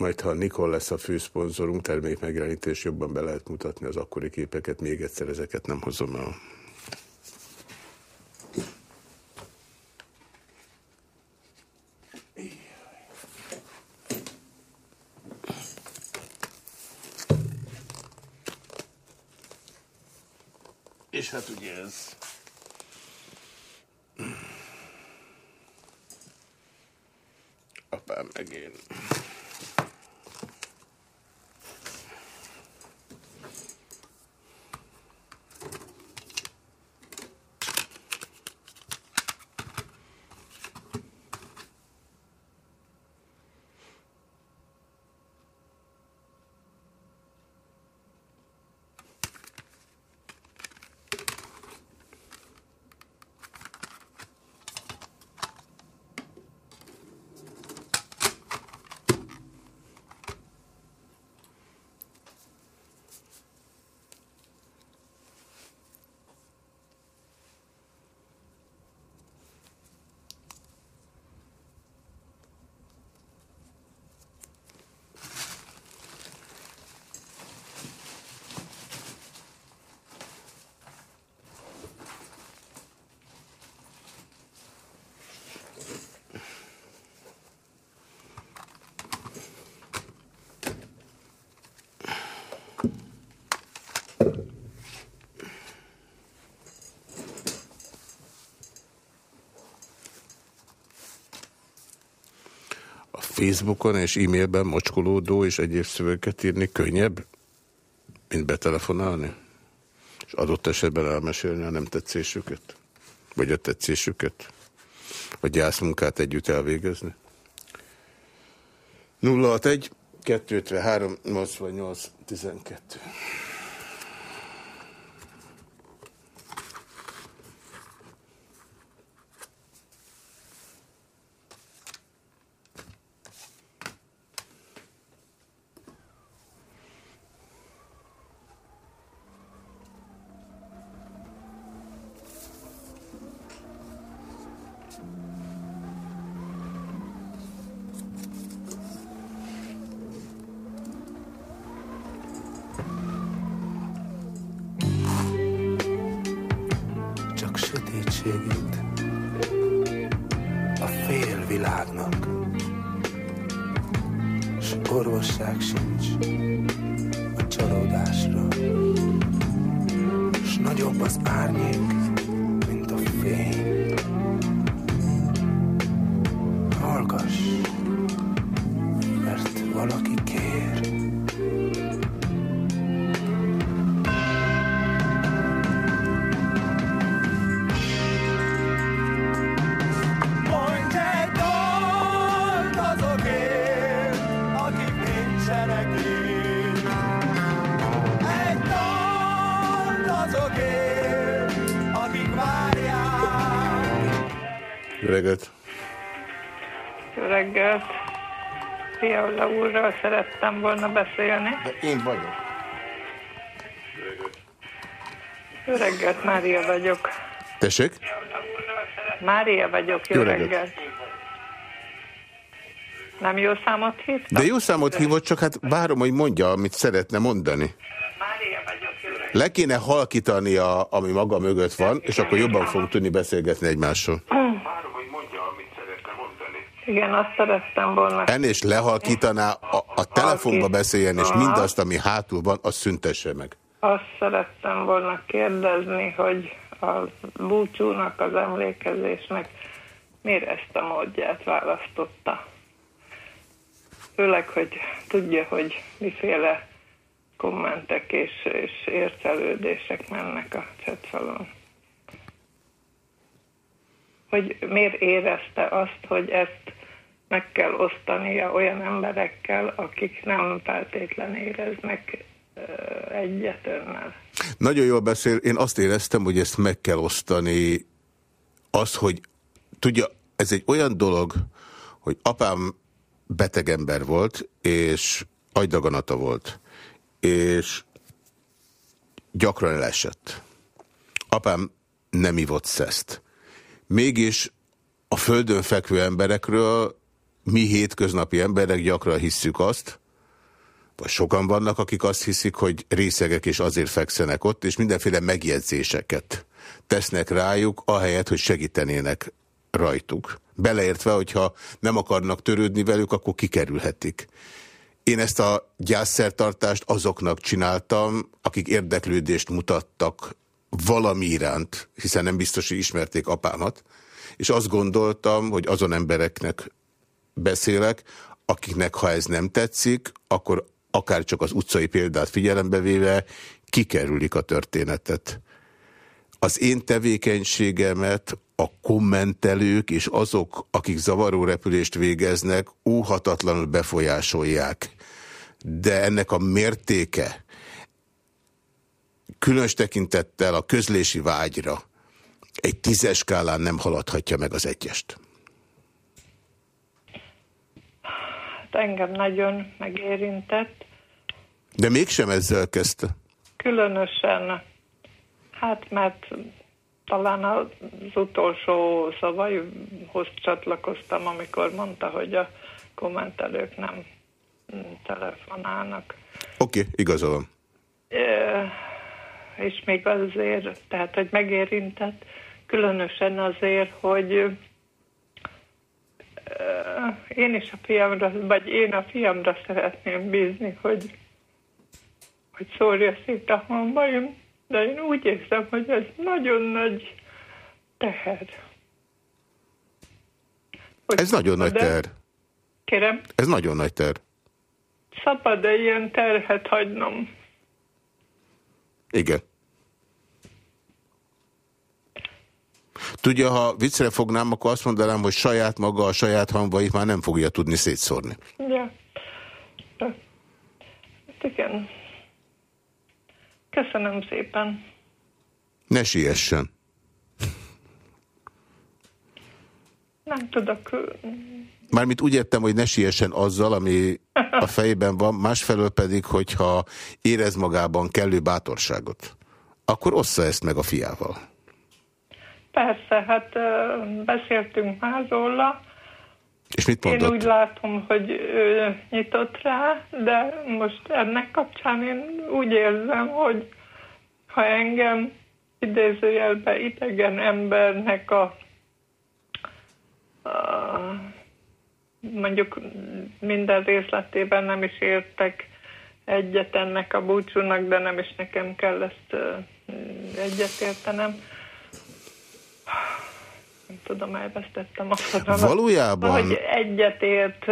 Majd, ha Nikol lesz a főszponzorunk, termék megjelenítés jobban be lehet mutatni az akkori képeket, még egyszer ezeket nem hozom el. És hát ugye ez... Apám meg én. Facebookon és e-mailben mocskolódó és egyéb szöveget írni könnyebb, mint betelefonálni? És adott esetben elmesélni a nem tetszésüket? Vagy a tetszésüket? Vagy gyászmunkát együtt elvégezni? 061 253 88 12 szerettem volna beszélni. De én vagyok. Jó reggelt, Mária vagyok. Tessék? Mária vagyok, jó, Jó reggelt. reggelt. Nem jó számot hívtam? De jó számot hívott, csak hát várom, hogy mondja, amit szeretne mondani. Le kéne halkítani, a, ami maga mögött van, és akkor jobban fogunk tudni beszélgetni egymással. Várom, hogy mondja, amit szeretne mondani. Igen, azt szerettem volna. Ennél is lehalkítaná, a, a telefonba beszéljen, és mindazt, ami hátul van, azt szüntesse meg. Azt szerettem volna kérdezni, hogy a búcsúnak, az emlékezésnek miért ezt a módját választotta? Főleg, hogy tudja, hogy miféle kommentek és, és értelődések mennek a chatfalon. Hogy miért érezte azt, hogy ezt meg kell osztania olyan emberekkel, akik nem feltétlen éreznek egyet önnel. Nagyon jól beszél. Én azt éreztem, hogy ezt meg kell osztani. Az, hogy tudja, ez egy olyan dolog, hogy apám beteg ember volt, és agydaganata volt, és gyakran elesett. Apám nem ivott szeszt. Mégis a földön fekvő emberekről mi hétköznapi emberek gyakran hisszük azt, vagy sokan vannak, akik azt hiszik, hogy részegek és azért fekszenek ott, és mindenféle megjegyzéseket tesznek rájuk, ahelyett, hogy segítenének rajtuk. Beleértve, hogyha nem akarnak törődni velük, akkor kikerülhetik. Én ezt a gyászszertartást azoknak csináltam, akik érdeklődést mutattak valami iránt, hiszen nem biztos, hogy ismerték apámat, és azt gondoltam, hogy azon embereknek beszélek, akiknek ha ez nem tetszik, akkor akár csak az utcai példát figyelembe véve kikerülik a történetet. Az én tevékenységemet a kommentelők és azok, akik zavaró repülést végeznek, óhatatlanul befolyásolják. De ennek a mértéke, különös tekintettel a közlési vágyra, egy tízes skálán nem haladhatja meg az egyest. Hát engem nagyon megérintett, De mégsem ezzel kezdte. különösen, hát mert talán az utolsó szavaihoz csatlakoztam, amikor mondta, hogy a kommentelők nem telefonálnak. Oké, okay, igaza van. És még azért, tehát, hogy megérintett, különösen azért, hogy én is a fiamra, vagy én a fiamra szeretném bízni, hogy, hogy szórja szét a hambaim, de én úgy érzem, hogy ez nagyon nagy teher. Hogy Ez nagyon nagy teher. Kérem, Ez nagyon nagy ter. szabad-e ilyen terhet hagynom? Igen. Tudja, ha viccre fognám, akkor azt mondanám, hogy saját maga a saját hangvait már nem fogja tudni szétszórni. Ja. Hát igen. Köszönöm szépen. Ne siessen. Nem tudok... Mármint úgy értem, hogy ne siessen azzal, ami a fejében van, másfelől pedig, hogyha érez magában kellő bátorságot, akkor ossza ezt meg a fiával. Persze, hát beszéltünk már róla. És mit Én mondott? úgy látom, hogy ő nyitott rá, de most ennek kapcsán én úgy érzem, hogy ha engem idézőjelben idegen embernek a, a mondjuk minden részletében nem is értek egyet ennek a búcsúnak, de nem is nekem kell ezt egyetértenem. Nem tudom, elvesztettem a fonalat. Valójában- Hogy egyetért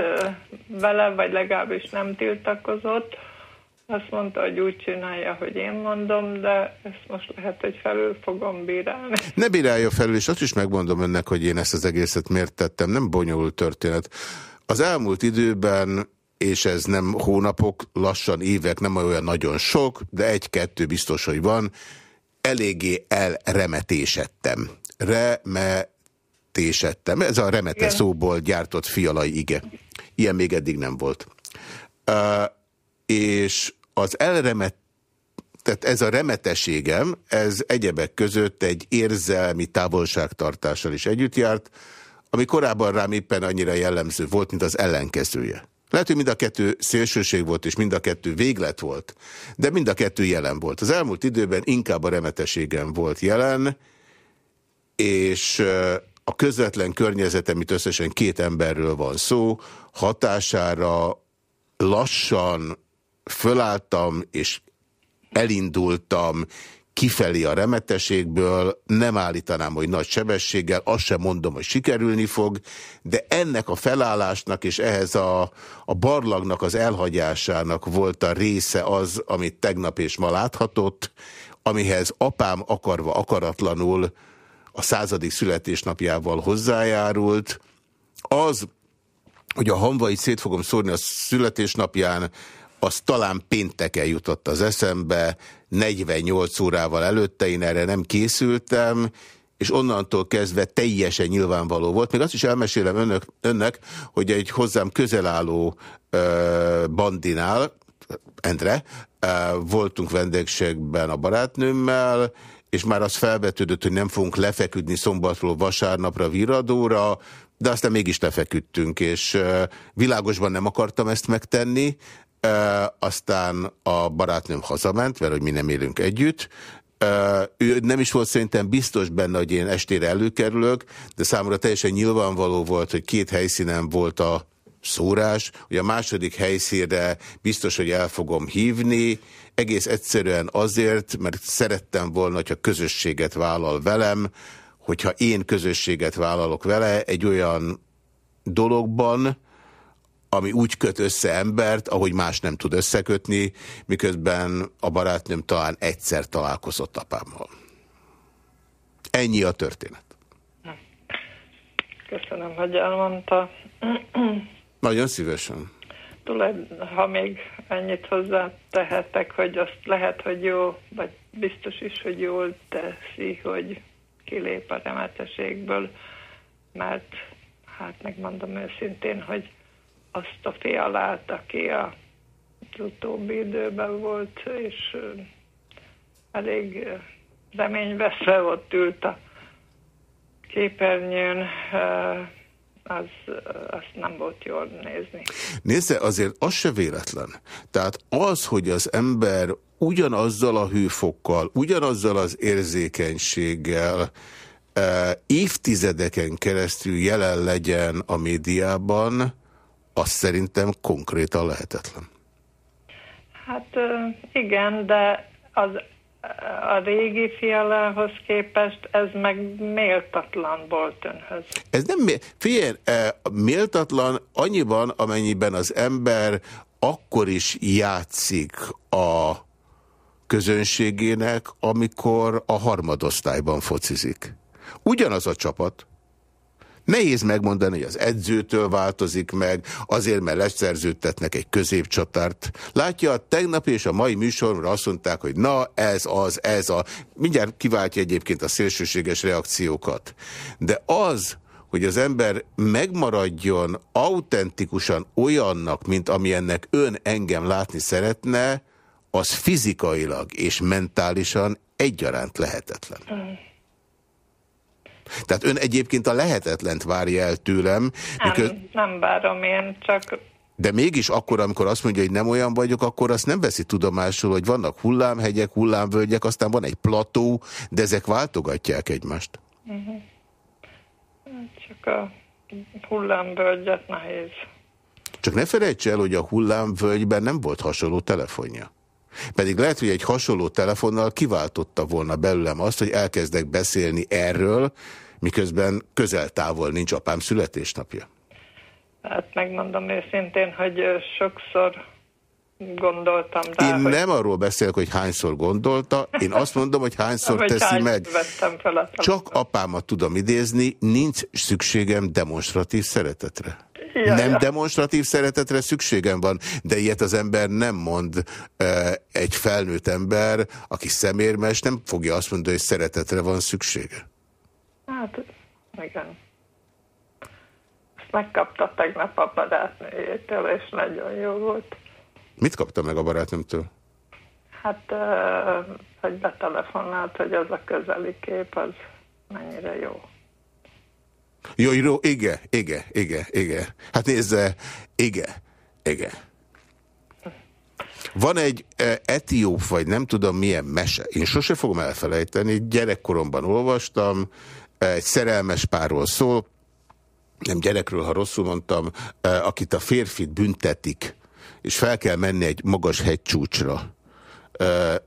vele, vagy legalábbis nem tiltakozott. Azt mondta, hogy úgy csinálja, hogy én mondom, de ezt most lehet, hogy felül fogom bírálni. Ne bírálja felül, és azt is megmondom önnek, hogy én ezt az egészet miért tettem. Nem bonyolult történet. Az elmúlt időben, és ez nem hónapok, lassan évek, nem olyan nagyon sok, de egy-kettő biztos, hogy van, eléggé elremetésettem. Remetésettem. Ez a remete Igen. szóból gyártott fialai ige. Ilyen még eddig nem volt. Uh, és az elremet tehát ez a remetességem, ez egyebek között egy érzelmi távolságtartással is együtt járt, ami korábban rám éppen annyira jellemző volt, mint az ellenkezője. Lehet, hogy mind a kettő szélsőség volt, és mind a kettő véglet volt, de mind a kettő jelen volt. Az elmúlt időben inkább a remetességem volt jelen, és a közvetlen környezetem, itt összesen két emberről van szó, hatására lassan fölálltam, és elindultam kifelé a remeteségből, nem állítanám, hogy nagy sebességgel, azt sem mondom, hogy sikerülni fog, de ennek a felállásnak és ehhez a, a barlagnak az elhagyásának volt a része az, amit tegnap és ma láthatott, amihez apám akarva akaratlanul a századik születésnapjával hozzájárult. Az, hogy a hamvait szét fogom szórni a születésnapján, az talán pénteken jutott az eszembe, 48 órával előtte én erre nem készültem, és onnantól kezdve teljesen nyilvánvaló volt. Még azt is elmesélem önök, önnek, hogy egy hozzám közel álló ö, bandinál, Endre, ö, voltunk vendégségben a barátnőmmel, és már az felvetődött, hogy nem fogunk lefeküdni szombatról vasárnapra viradóra, de aztán mégis lefeküdtünk, és világosban nem akartam ezt megtenni, aztán a barátnőm hazament, mert hogy mi nem élünk együtt, ő nem is volt szerintem biztos benne, hogy én estére előkerülök, de számomra teljesen nyilvánvaló volt, hogy két helyszínen volt a szórás, hogy a második helyszínre biztos, hogy el fogom hívni, egész egyszerűen azért, mert szerettem volna, hogyha közösséget vállal velem, hogyha én közösséget vállalok vele egy olyan dologban, ami úgy köt össze embert, ahogy más nem tud összekötni, miközben a barátnőm talán egyszer találkozott apámmal. Ennyi a történet. Köszönöm, hogy elmondta. Nagyon szívesen. Ha még ennyit hozzá tehetek, hogy azt lehet, hogy jó, vagy biztos is, hogy jól teszi, hogy kilép a remeteségből, mert hát megmondom őszintén, hogy azt a fialát, aki a, az utóbbi időben volt, és elég reményveszve ott ült a képernyőn, az, azt nem volt jól nézni. Nézze, azért az se véletlen. Tehát az, hogy az ember ugyanazzal a hőfokkal, ugyanazzal az érzékenységgel eh, évtizedeken keresztül jelen legyen a médiában, az szerintem konkrétan lehetetlen. Hát igen, de az a régi fialához képest ez meg méltatlan volt önhöz. Ez nem, figyelj, eh, méltatlan annyiban, amennyiben az ember akkor is játszik a közönségének, amikor a harmadosztályban focizik. Ugyanaz a csapat, Nehéz megmondani, hogy az edzőtől változik meg, azért, mert leszerződtetnek egy középcsatárt. Látja, a tegnapi és a mai műsorra azt mondták, hogy na, ez az, ez a... Mindjárt kiváltja egyébként a szélsőséges reakciókat. De az, hogy az ember megmaradjon autentikusan olyannak, mint amilyennek ön engem látni szeretne, az fizikailag és mentálisan egyaránt lehetetlen. Mm. Tehát ön egyébként a lehetetlent várja el tőlem. Nem, miköz... nem várom én, csak... De mégis akkor, amikor azt mondja, hogy nem olyan vagyok, akkor azt nem veszi tudomásul, hogy vannak hullámhegyek, hullámvölgyek, aztán van egy plató, de ezek váltogatják egymást. Uh mhm. -huh. Csak a hullámvölgyet nehéz. Csak ne felejts el, hogy a hullámvölgyben nem volt hasonló telefonja. Pedig lehet, hogy egy hasonló telefonnal kiváltotta volna belőlem azt, hogy elkezdek beszélni erről, miközben közel-távol nincs apám születésnapja. Hát megmondom őszintén, hogy sokszor gondoltam rá. Én hogy... nem arról beszélek, hogy hányszor gondolta, én azt mondom, hogy hányszor teszi hány meg. Fel Csak apámat tudom idézni, nincs szükségem demonstratív szeretetre. Ja, nem ja. demonstratív szeretetre szükségem van, de ilyet az ember nem mond egy felnőtt ember, aki szemérmes, nem fogja azt mondani, hogy szeretetre van szüksége. Hát, igen. Ezt megkapta tegnap a barátnőjétől, és nagyon jó volt. Mit kapta meg a barátnőmtől? Hát, hogy betelefonált, hogy az a közeli kép, az mennyire jó. Jó, jó, igen, igen, igen, igen. Hát nézze, igen, igen. Van egy etióp, vagy nem tudom milyen mese. Én sose fogom elfelejteni, gyerekkoromban olvastam, egy szerelmes párról szól, nem gyerekről, ha rosszul mondtam, akit a férfit büntetik, és fel kell menni egy magas hegycsúcsra,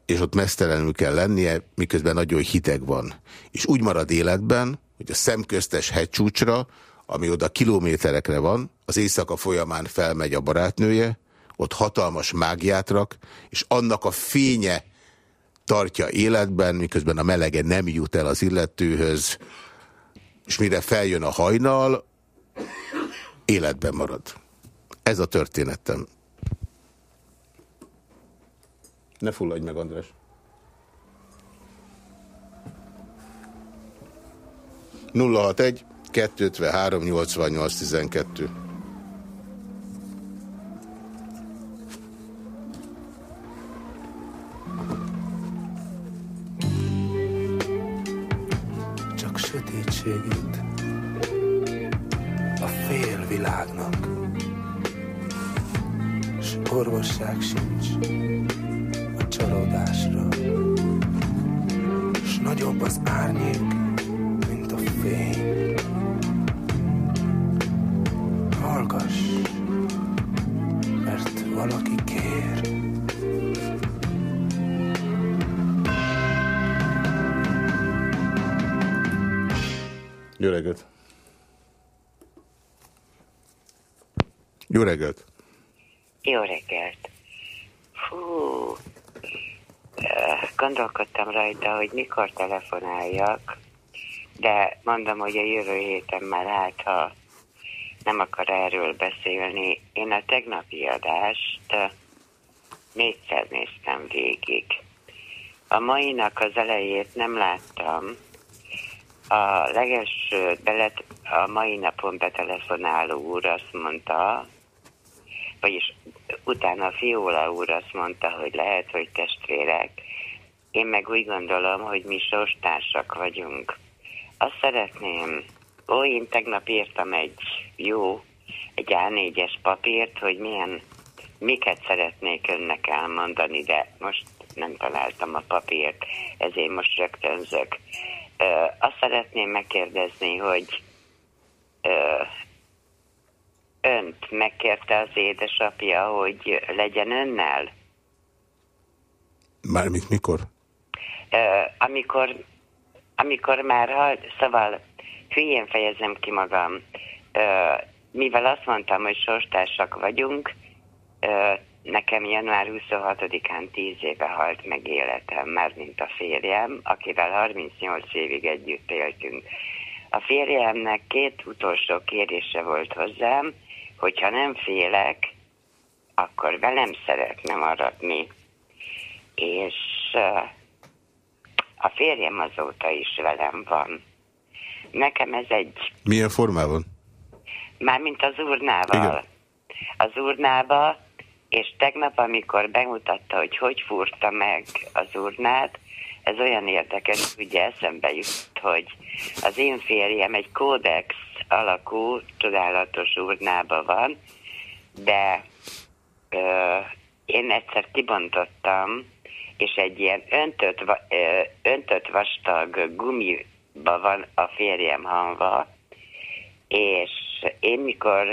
és ott mesztelenül kell lennie, miközben nagyon hideg van. És úgy marad életben, hogy a szemköztes hegycsúcsra, ami oda kilométerekre van, az éjszaka folyamán felmegy a barátnője, ott hatalmas mágiát rak, és annak a fénye tartja életben, miközben a melege nem jut el az illetőhöz, és mire feljön a hajnal, életben marad. Ez a történetem. Ne fulladj meg, András. 061 253 88 12. Csak sötétség itt a fél világnak, s orvosság sincs a csalódásra, s nagyobb az árnyék, fény. Hallgass, mert valaki kér. Jó reggelt! Jó reggelt! Jó reggelt! Fú, gondolkodtam rajta, hogy mikor telefonáljak, de mondom, hogy a jövő héten már hát, ha nem akar erről beszélni. Én a tegnapi adást négyszer néztem végig. A mainak az elejét nem láttam. A legelső belet, a mai napon betelefonáló úr azt mondta, vagyis utána a Fiola úr azt mondta, hogy lehet, hogy testvérek. Én meg úgy gondolom, hogy mi sorstársak vagyunk. Azt szeretném, ó, én tegnap írtam egy jó, egy A4-es papírt, hogy milyen, miket szeretnék önnek elmondani, de most nem találtam a papírt, ezért most rögtönzök. Ö, azt szeretném megkérdezni, hogy ö, önt megkérte az édesapja, hogy legyen önnel? Mármint mikor? Ö, amikor, amikor már halt, szóval hülyén fejezem ki magam, mivel azt mondtam, hogy sorstársak vagyunk, nekem január 26-án 10 éve halt meg életem, már mint a férjem, akivel 38 évig együtt éltünk. A férjemnek két utolsó kérése volt hozzám, hogyha nem félek, akkor velem szeretne maradni. És ö, a férjem azóta is velem van. Nekem ez egy Milyen formában? Mármint az urnával. Igen. Az urnába, és tegnap, amikor bemutatta, hogy hogy fúrta meg az urnát, ez olyan érdekes, ugye eszembe jutott, hogy az én férjem egy kódex alakú, csodálatos urnába van, de ö, én egyszer kibontottam, és egy ilyen öntött, öntött vastag gumiba van a férjem hanva, és én mikor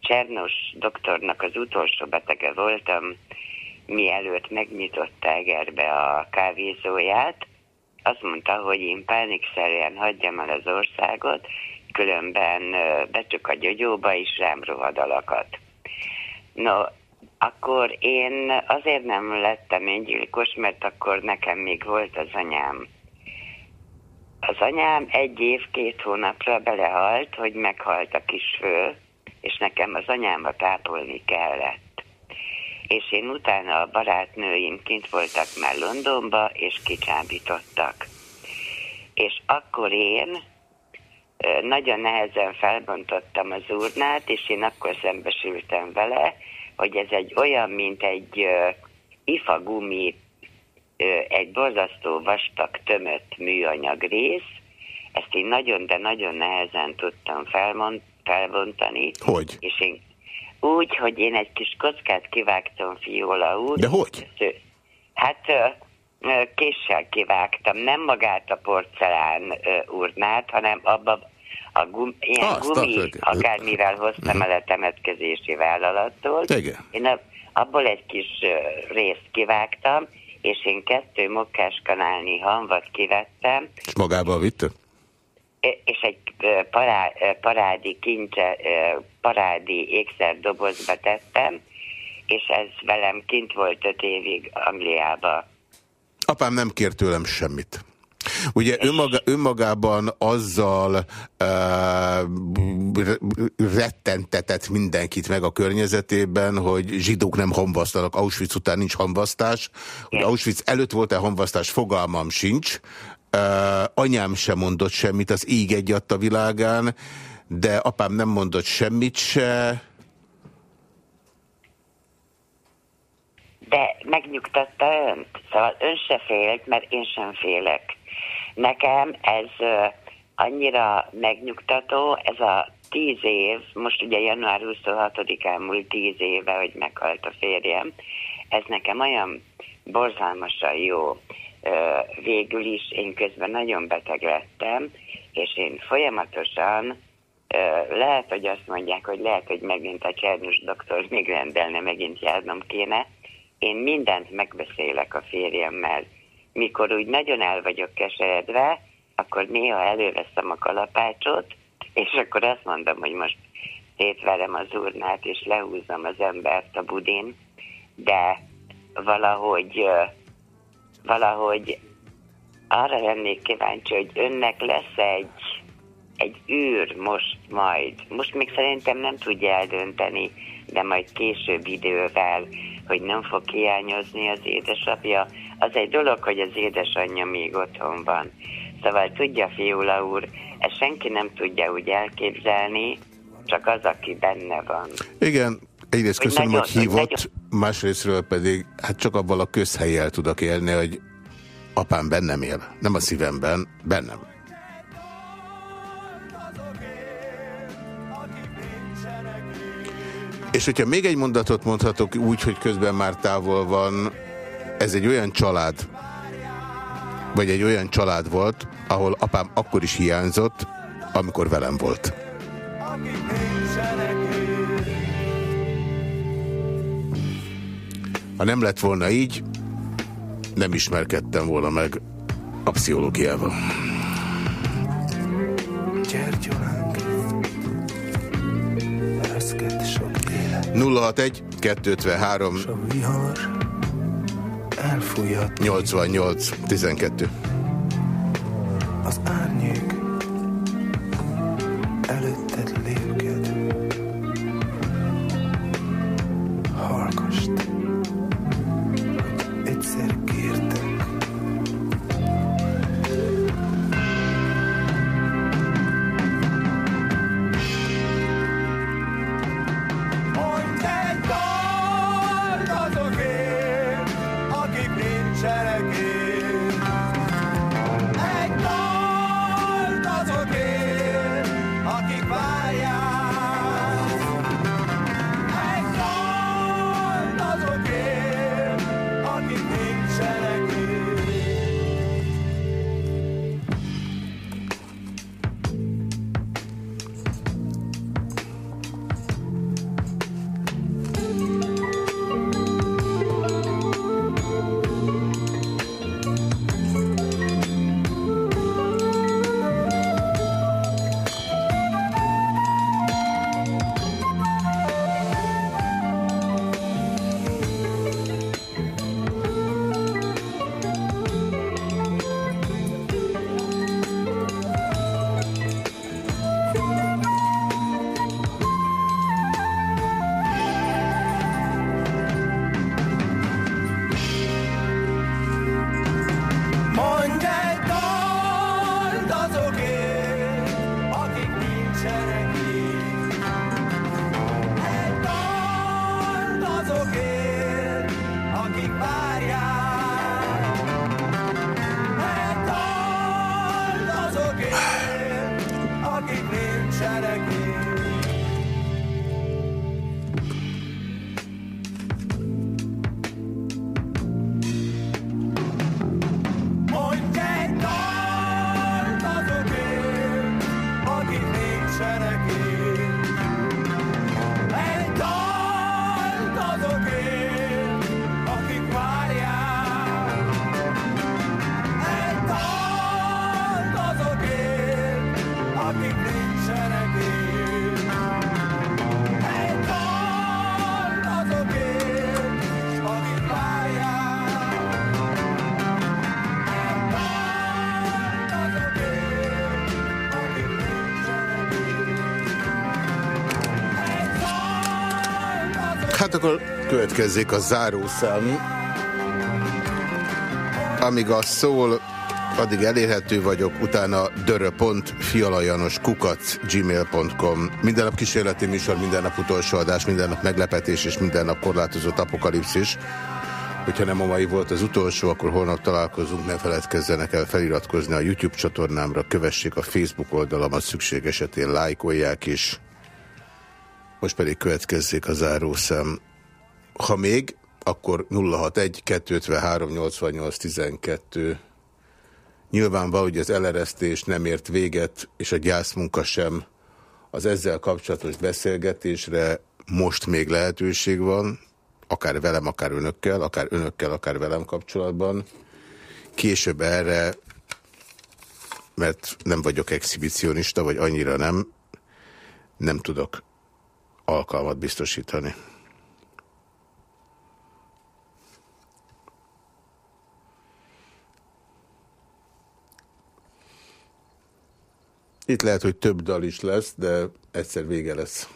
Csernos doktornak az utolsó betege voltam, mielőtt megnyitotta Egerbe a kávézóját, azt mondta, hogy én pánikszerűen hagyjam el az országot, különben becsuk a gyogyóba is rám rohad a lakat. No, akkor én azért nem lettem öngyilkos, mert akkor nekem még volt az anyám. Az anyám egy év, két hónapra belehalt, hogy meghalt a kisfő, és nekem az anyámat ápolni kellett. És én utána a barátnőim kint voltak már Londonba, és kicsábítottak. És akkor én nagyon nehezen felbontottam az urnát, és én akkor szembesültem vele, hogy ez egy olyan, mint egy ö, ifagumi ö, egy borzasztó vastag tömött műanyag rész, ezt én nagyon, de nagyon nehezen tudtam felmond, felbontani. Hogy? És én úgy, hogy én egy kis kockát kivágtam Fiola úr. De hogy? Hát késsel kivágtam, nem magát a porcelán urnát, hanem abba a gum, ilyen Azt, gumi, azt, akármivel hoztam el a temetkezési vállalattól. Igen. Én a, abból egy kis részt kivágtam, és én kettő mokkás kanálni hamvat kivettem, És magával vitte? és egy pará, parádi kincse, parádi ékszerdobozba tettem, és ez velem kint volt öt évig Angliába. Apám nem kér tőlem semmit. Ugye önmaga, önmagában azzal uh, rettentetett mindenkit meg a környezetében, hogy zsidók nem hamvasztanak, Auschwitz után nincs hamvasztás. Hogy Auschwitz előtt volt-e hamvasztás, fogalmam sincs. Uh, anyám sem mondott semmit, az ég egyadt a világán, de apám nem mondott semmit se. De megnyugtatta önt. Szóval ön se félt, mert én sem félek. Nekem ez annyira megnyugtató, ez a tíz év, most ugye január 26-án múlt tíz éve, hogy meghalt a férjem, ez nekem olyan borzalmasan jó. Végül is én közben nagyon beteg lettem, és én folyamatosan lehet, hogy azt mondják, hogy lehet, hogy megint a Csernus doktor még rendelne, megint járnom kéne. Én mindent megbeszélek a férjemmel. Mikor úgy nagyon el vagyok keseredve, akkor néha előveszem a kalapácsot, és akkor azt mondom, hogy most szétverem az urnát, és lehúzom az embert a budin, de valahogy, valahogy arra lennék kíváncsi, hogy önnek lesz egy egy űr most majd, most még szerintem nem tudja eldönteni, de majd később idővel, hogy nem fog hiányozni az édesapja. Az egy dolog, hogy az édesanyja még otthon van. Szóval tudja, Fiula úr, ezt senki nem tudja úgy elképzelni, csak az, aki benne van. Igen, egyrészt Hogy köszönöm, hogy hívott, nagyon- másrésztről pedig hát csak abban a közhelyjel tudok élni, hogy apám bennem él. Nem a szívemben, bennem. És hogyha még egy mondatot mondhatok úgy, hogy közben már távol van, ez egy olyan család, vagy egy olyan család volt, ahol apám akkor is hiányzott, amikor velem volt. Ha nem lett volna így, nem ismerkedtem volna meg a pszichológiával. Gyergyolánk Reszket sok élet 061 253 Elfújja 88 12. az árnyék Előtted akkor következzék a zárószám. Amíg az szól, addig elérhető vagyok, utána dörö.fialajanos kukac gmail.com. Minden nap kísérleti műsor, minden nap utolsó adás, minden nap meglepetés és minden nap korlátozott apokalipszis. Hogyha nem a mai volt az utolsó, akkor holnap találkozunk, ne feledkezzenek el feliratkozni a YouTube csatornámra, kövessék a Facebook oldalamat, szükség esetén lájkolják is. Most pedig következzék a zárószám. Ha még, akkor 061 253 88 12. Nyilvánvaló, hogy az eleresztés nem ért véget, és a gyászmunka sem. Az ezzel kapcsolatos beszélgetésre most még lehetőség van, akár velem, akár önökkel, akár önökkel, akár velem kapcsolatban. Később erre, mert nem vagyok exhibicionista, vagy annyira nem, nem tudok alkalmat biztosítani. Itt lehet, hogy több dal is lesz, de egyszer vége lesz.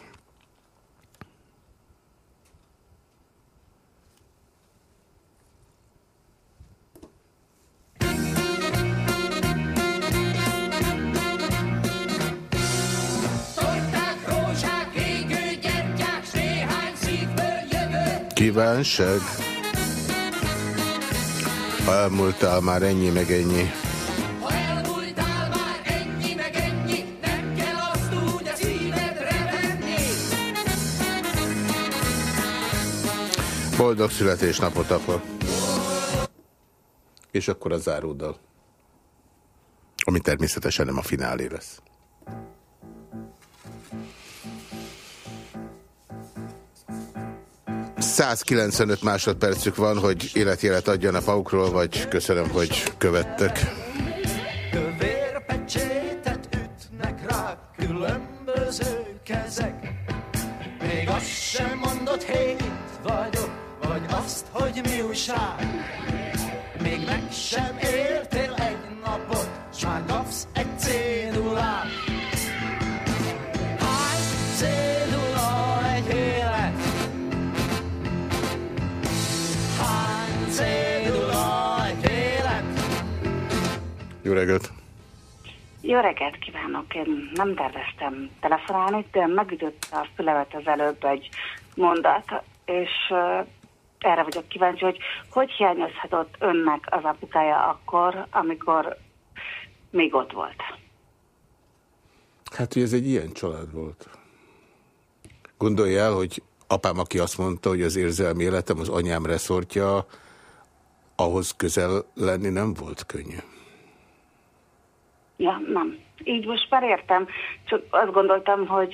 Kívánság. Ha elmúltál már ennyi meg ennyi. Boldog születésnapot, apa. És akkor a záródal. Ami természetesen nem a finálé lesz. 195 másodpercük van, hogy életjelet adjon a paukról, vagy köszönöm, hogy követtek. Reggelt! Jó reggelt kívánok! Én nem terveztem telefonálni, de megütött a fülemet az előbb egy mondat, és uh, erre vagyok kíváncsi, hogy hogy hiányozhatott önnek az apukája akkor, amikor még ott volt. Hát, hogy ez egy ilyen család volt. Gondolj el, hogy apám, aki azt mondta, hogy az érzelmi életem az anyám reszortja, ahhoz közel lenni nem volt könnyű. Ja, nem. Így most már értem. Csak azt gondoltam, hogy...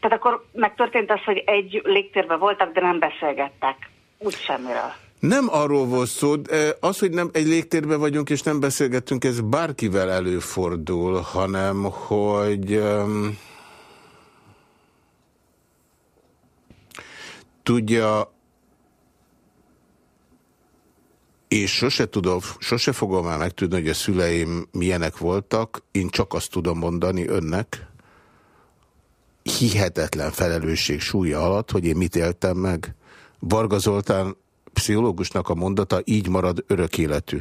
Tehát akkor megtörtént az, hogy egy légtérben voltak, de nem beszélgettek. Úgy semmiről. Nem arról volt szó, az, hogy nem egy légtérben vagyunk és nem beszélgetünk, ez bárkivel előfordul, hanem hogy tudja, és sose tudom, sose fogom már megtudni, hogy a szüleim milyenek voltak, én csak azt tudom mondani önnek, hihetetlen felelősség súlya alatt, hogy én mit éltem meg. Varga Zoltán pszichológusnak a mondata így marad örök életű.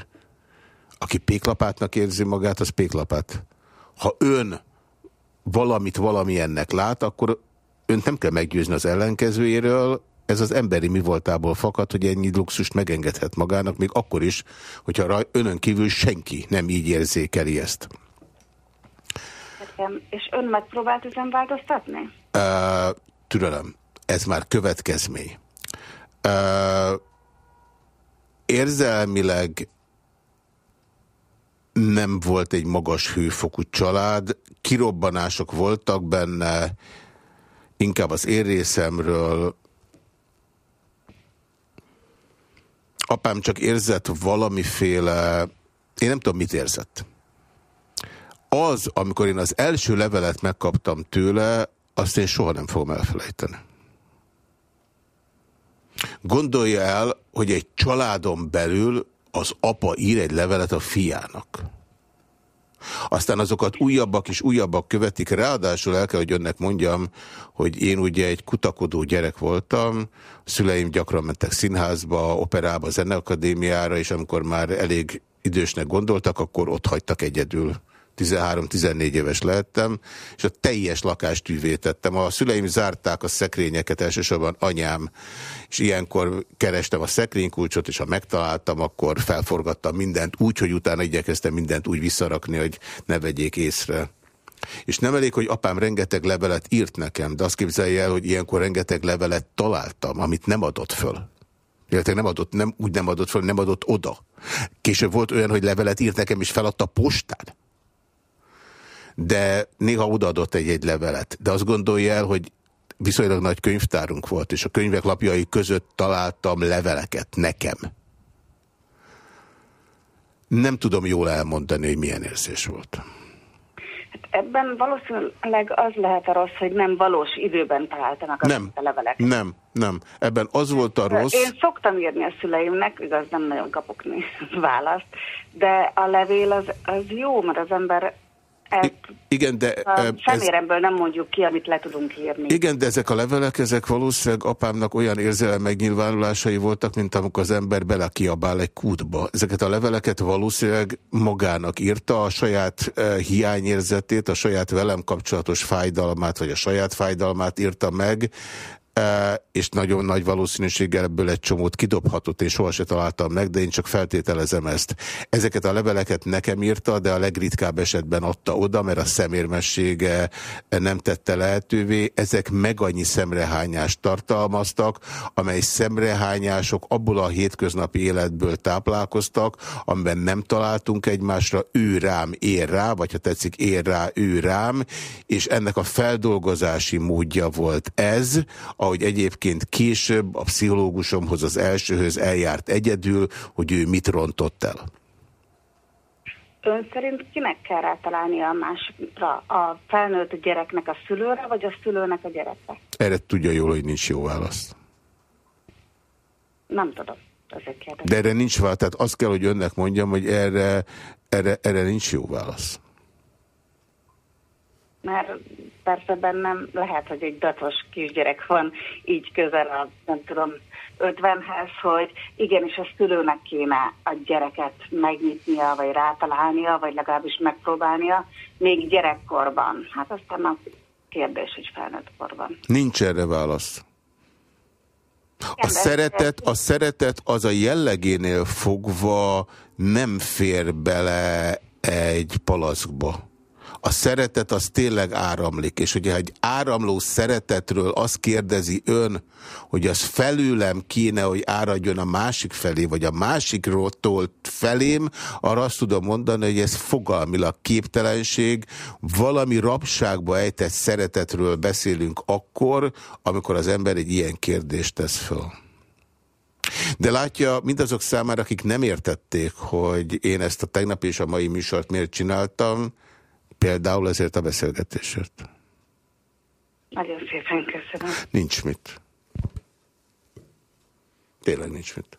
Aki péklapátnak érzi magát, az péklapát. Ha ön valamit valamilyennek lát, akkor önt nem kell meggyőzni az ellenkezőjéről, ez az emberi mi voltából fakad, hogy ennyi luxust megengedhet magának, még akkor is, hogyha raj- önön kívül senki nem így érzékeli ezt. És ön megpróbált ezen változtatni? Uh, türelem. Ez már következmény. Uh, érzelmileg nem volt egy magas hőfokú család, kirobbanások voltak benne, inkább az én Apám csak érzett valamiféle, én nem tudom, mit érzett. Az, amikor én az első levelet megkaptam tőle, azt én soha nem fogom elfelejteni. Gondolja el, hogy egy családon belül az apa ír egy levelet a fiának. Aztán azokat újabbak és újabbak követik, ráadásul el kell, hogy önnek mondjam, hogy én ugye egy kutakodó gyerek voltam, a szüleim gyakran mentek színházba, operába, zeneakadémiára, és amikor már elég idősnek gondoltak, akkor ott hagytak egyedül. 13-14 éves lehettem, és a teljes lakást tűvétettem. A szüleim zárták a szekrényeket, elsősorban anyám, és ilyenkor kerestem a szekrénykulcsot, és ha megtaláltam, akkor felforgattam mindent úgy, hogy utána igyekeztem mindent úgy visszarakni, hogy ne vegyék észre. És nem elég, hogy apám rengeteg levelet írt nekem, de azt képzelje el, hogy ilyenkor rengeteg levelet találtam, amit nem adott föl. Illetve nem adott, nem, úgy nem adott föl, nem adott oda. Később volt olyan, hogy levelet írt nekem, és feladta postán de néha odaadott egy-egy levelet. De azt gondolja el, hogy viszonylag nagy könyvtárunk volt, és a könyvek lapjai között találtam leveleket nekem. Nem tudom jól elmondani, hogy milyen érzés volt. Hát ebben valószínűleg az lehet a rossz, hogy nem valós időben találtanak Nem, a leveleket. nem, nem. Ebben az volt a rossz. Én szoktam írni a szüleimnek, igaz, nem nagyon kapok választ, de a levél az, az jó, mert az ember el, Igen, de eh, ez, szeméremből nem mondjuk ki, amit le tudunk írni. igen, de ezek a levelek, ezek valószínűleg apámnak olyan érzelem megnyilvánulásai voltak, mint amikor az ember belekiabál egy kútba. Ezeket a leveleket valószínűleg magának írta, a saját eh, hiányérzetét, a saját velem kapcsolatos fájdalmát, vagy a saját fájdalmát írta meg, és nagyon nagy valószínűséggel ebből egy csomót kidobhatott, és sohasem találtam meg, de én csak feltételezem ezt. Ezeket a leveleket nekem írta, de a legritkább esetben adta oda, mert a szemérmessége nem tette lehetővé. Ezek meg annyi szemrehányást tartalmaztak, amely szemrehányások abból a hétköznapi életből táplálkoztak, amiben nem találtunk egymásra, ő rám, én rá, vagy ha tetszik, én rá, ő rám, és ennek a feldolgozási módja volt ez, ahogy egyébként később a pszichológusomhoz az elsőhöz eljárt egyedül, hogy ő mit rontott el. Ön szerint kinek kell rátalálni a másikra? A felnőtt gyereknek a szülőre, vagy a szülőnek a gyerekre? Erre tudja jól, hogy nincs jó válasz. Nem tudom. De erre nincs válasz, tehát azt kell, hogy önnek mondjam, hogy erre, erre, erre nincs jó válasz. Mert persze bennem lehet, hogy egy datos kisgyerek van így közel a, nem tudom, 50-hez, hogy igenis a szülőnek kéne a gyereket megnyitnia, vagy rátalálnia, vagy legalábbis megpróbálnia, még gyerekkorban. Hát aztán a kérdés, hogy felnőtt korban. Nincs erre válasz. A szeretet, a szeretet az a jellegénél fogva nem fér bele egy palackba. A szeretet az tényleg áramlik, és hogyha egy áramló szeretetről azt kérdezi ön, hogy az felőlem kéne, hogy áradjon a másik felé, vagy a másikról felém, arra azt tudom mondani, hogy ez fogalmilag képtelenség, valami rabságba ejtett szeretetről beszélünk akkor, amikor az ember egy ilyen kérdést tesz föl. De látja, mindazok számára, akik nem értették, hogy én ezt a tegnap és a mai műsort miért csináltam, Például ezért a beszélgetésért. Nagyon szépen köszönöm. Nincs mit. Tényleg nincs mit.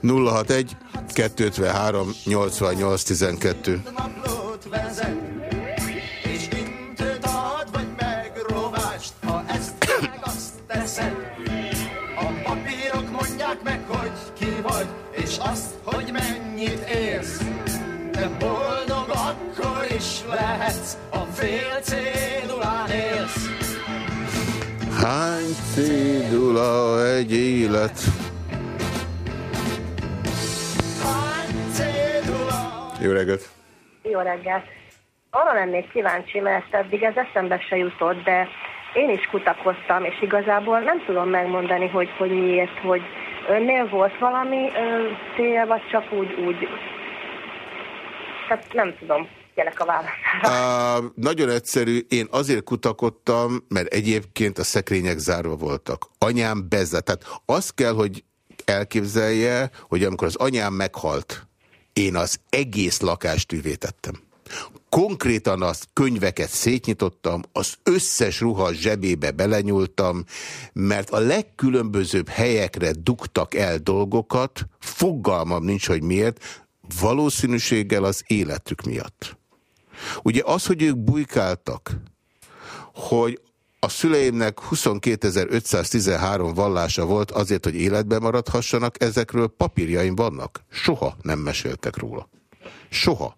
Nulla hat egy, 253 88 12. És boldog akkor is lehetsz, a fél cédulán élsz. Hány cédula egy élet? Hány cédula? Jó reggelt! Jó reggelt! Arra lennék kíváncsi, mert eddig ez eszembe se jutott, de én is kutakoztam, és igazából nem tudom megmondani, hogy, hogy miért, hogy önnél volt valami ö, cél, vagy csak úgy, úgy, tehát nem tudom, gyerek a válaszára. Uh, nagyon egyszerű, én azért kutakodtam, mert egyébként a szekrények zárva voltak. Anyám bezze, tehát azt kell, hogy elképzelje, hogy amikor az anyám meghalt, én az egész lakást üvétettem. Konkrétan azt könyveket szétnyitottam, az összes ruha zsebébe belenyúltam, mert a legkülönbözőbb helyekre dugtak el dolgokat, fogalmam nincs, hogy miért, valószínűséggel az életük miatt. Ugye az, hogy ők bujkáltak, hogy a szüleimnek 22.513 vallása volt azért, hogy életben maradhassanak, ezekről papírjaim vannak. Soha nem meséltek róla. Soha.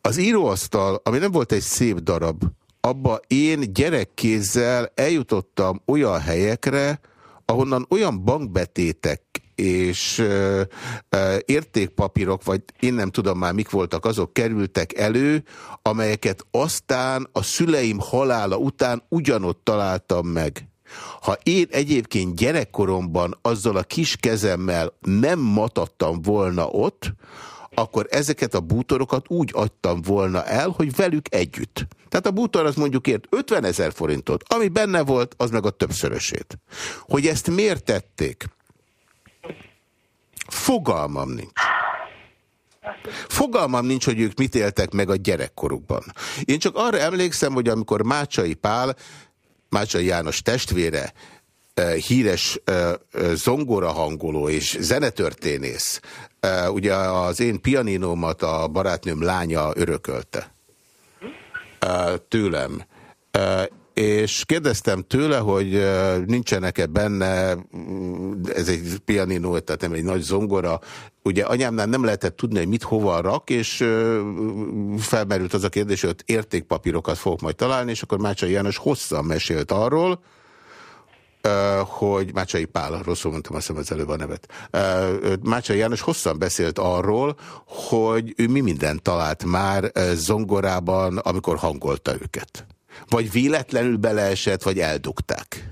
Az íróasztal, ami nem volt egy szép darab, abba én gyerekkézzel eljutottam olyan helyekre, ahonnan olyan bankbetétek és ö, ö, értékpapírok, vagy én nem tudom már mik voltak, azok kerültek elő, amelyeket aztán a szüleim halála után ugyanott találtam meg. Ha én egyébként gyerekkoromban azzal a kis kezemmel nem matattam volna ott, akkor ezeket a bútorokat úgy adtam volna el, hogy velük együtt. Tehát a bútor az mondjuk ért 50 ezer forintot, ami benne volt, az meg a többszörösét. Hogy ezt miért tették? Fogalmam nincs. Fogalmam nincs, hogy ők mit éltek meg a gyerekkorukban. Én csak arra emlékszem, hogy amikor Mácsai Pál, Mácsai János testvére, híres zongora hangoló és zenetörténész, ugye az én pianinómat a barátnőm lánya örökölte tőlem. És kérdeztem tőle, hogy nincsenek-e benne, ez egy pianino, tehát nem egy nagy zongora, ugye anyámnál nem lehetett tudni, hogy mit hova rak, és felmerült az a kérdés, hogy értékpapírokat fogok majd találni, és akkor Mácsai János hosszan mesélt arról, hogy Mácsai Pál, rosszul mondtam, azt hiszem az előbb a nevet. Mácsai János hosszan beszélt arról, hogy ő mi mindent talált már zongorában, amikor hangolta őket. Vagy véletlenül beleesett, vagy eldugták.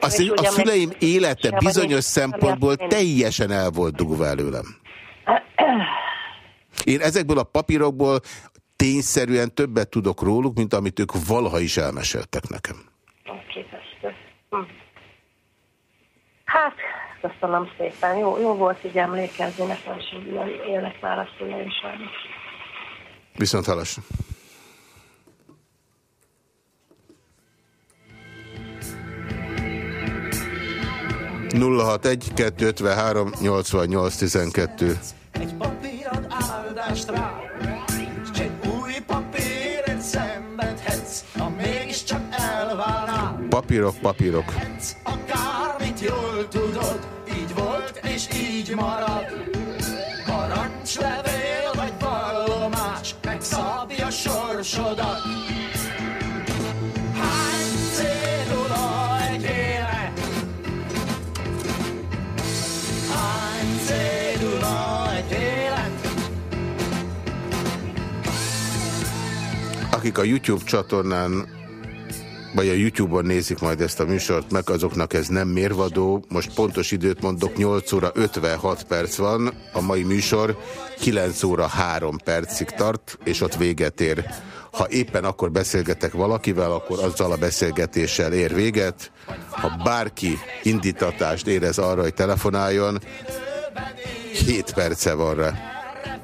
Azt, hogy a szüleim élete bizonyos szempontból teljesen el volt dugva előlem. Én ezekből a papírokból tényszerűen többet tudok róluk, mint amit ők valaha is elmeséltek nekem. Hát, köszönöm szépen. Jó, jó volt így emlékezni, nekem sem élnek már a szüleim sajnos. Viszont hallásra. Nulla hat egy kettő ötven nyolcvannyolc tizenkettő. Egy papírod áldást rá, s egy új papír szenvedhetsz, ha mégiscsak elválnál. Papírok, papírok. Akármit jól tudod, így volt és így marad. Parancslevél vagy vallomás, megszabja sorsodat. Akik a YouTube csatornán vagy a YouTube-on nézik majd ezt a műsort meg, azoknak ez nem mérvadó. Most pontos időt mondok, 8 óra 56 perc van, a mai műsor 9 óra 3 percig tart, és ott véget ér. Ha éppen akkor beszélgetek valakivel, akkor azzal a beszélgetéssel ér véget. Ha bárki indítatást érez arra, hogy telefonáljon, 7 perce van rá.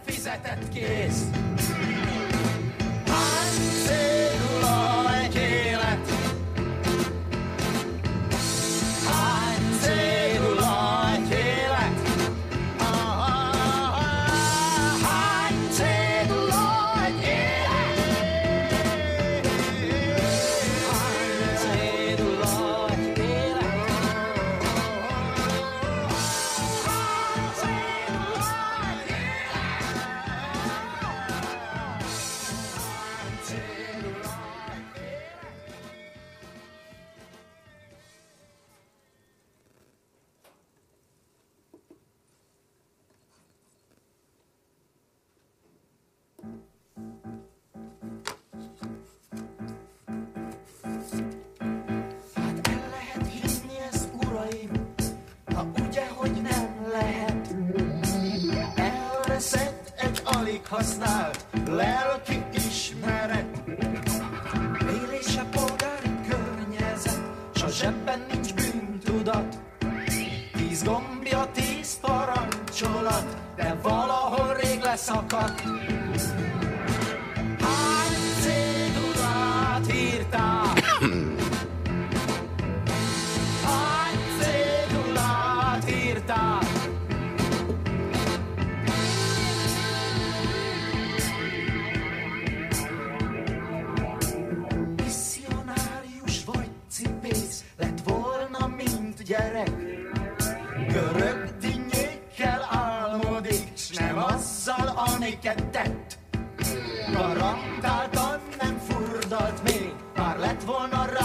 fizetett kész. Használt lelki ismeret. Élés a polgári környezet, s a zsebben nincs bűntudat. Tíz gombja, tíz parancsolat, de valahol rég leszakadt. Hány cédulát írtál? Azzal, amiket tett. Garantáltan nem furdalt még, már lett volna rá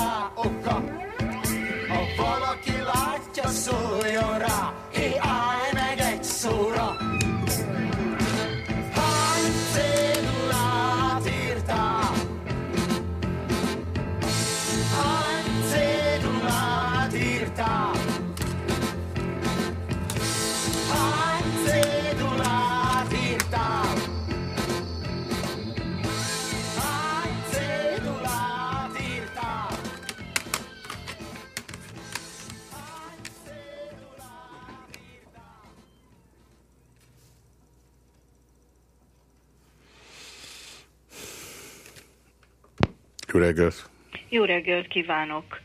reggelt! Jó reggelt kívánok!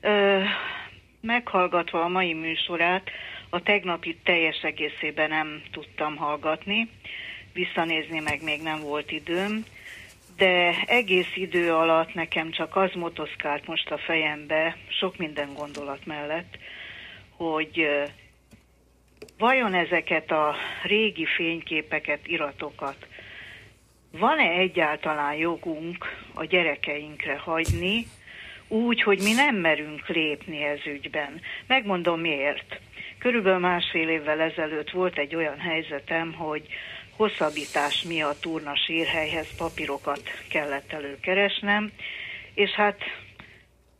Ö, meghallgatva a mai műsorát, a tegnapi teljes egészében nem tudtam hallgatni, visszanézni meg még nem volt időm, de egész idő alatt nekem csak az motoszkált most a fejembe, sok minden gondolat mellett, hogy vajon ezeket a régi fényképeket, iratokat van-e egyáltalán jogunk a gyerekeinkre hagyni, úgy, hogy mi nem merünk lépni ez ügyben. Megmondom miért. Körülbelül másfél évvel ezelőtt volt egy olyan helyzetem, hogy hosszabbítás miatt Turna sírhelyhez papírokat kellett előkeresnem, és hát,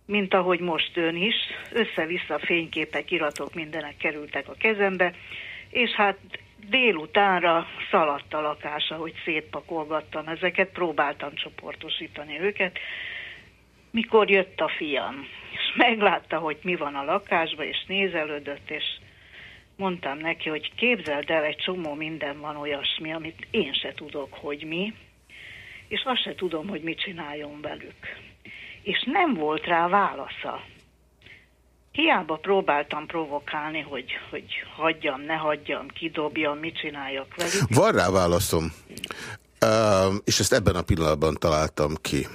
mint ahogy most ön is, össze-vissza fényképek, iratok, mindenek kerültek a kezembe, és hát délutánra szaladt a lakása, hogy szétpakolgattam ezeket, próbáltam csoportosítani őket, mikor jött a fiam, és meglátta, hogy mi van a lakásban, és nézelődött, és mondtam neki, hogy képzeld el, egy csomó minden van olyasmi, amit én se tudok, hogy mi, és azt se tudom, hogy mit csináljon velük. És nem volt rá válasza. Hiába próbáltam provokálni, hogy, hogy hagyjam, ne hagyjam, kidobjam, mit csináljak velük. Van rá válaszom, uh, és ezt ebben a pillanatban találtam ki.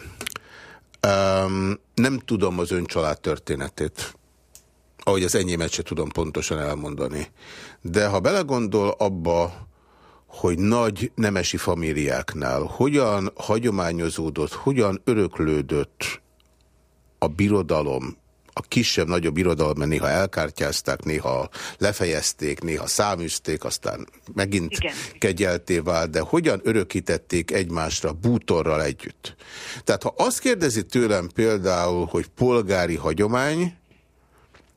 Um, nem tudom az ön család történetét, ahogy az enyémet se tudom pontosan elmondani. De ha belegondol abba, hogy nagy nemesi famíliáknál hogyan hagyományozódott, hogyan öröklődött a birodalom, a kisebb-nagyobb irodalom, mert néha elkártyázták, néha lefejezték, néha száműzték, aztán megint Igen. kegyelté vált, de hogyan örökítették egymásra bútorral együtt. Tehát ha azt kérdezi tőlem például, hogy polgári hagyomány,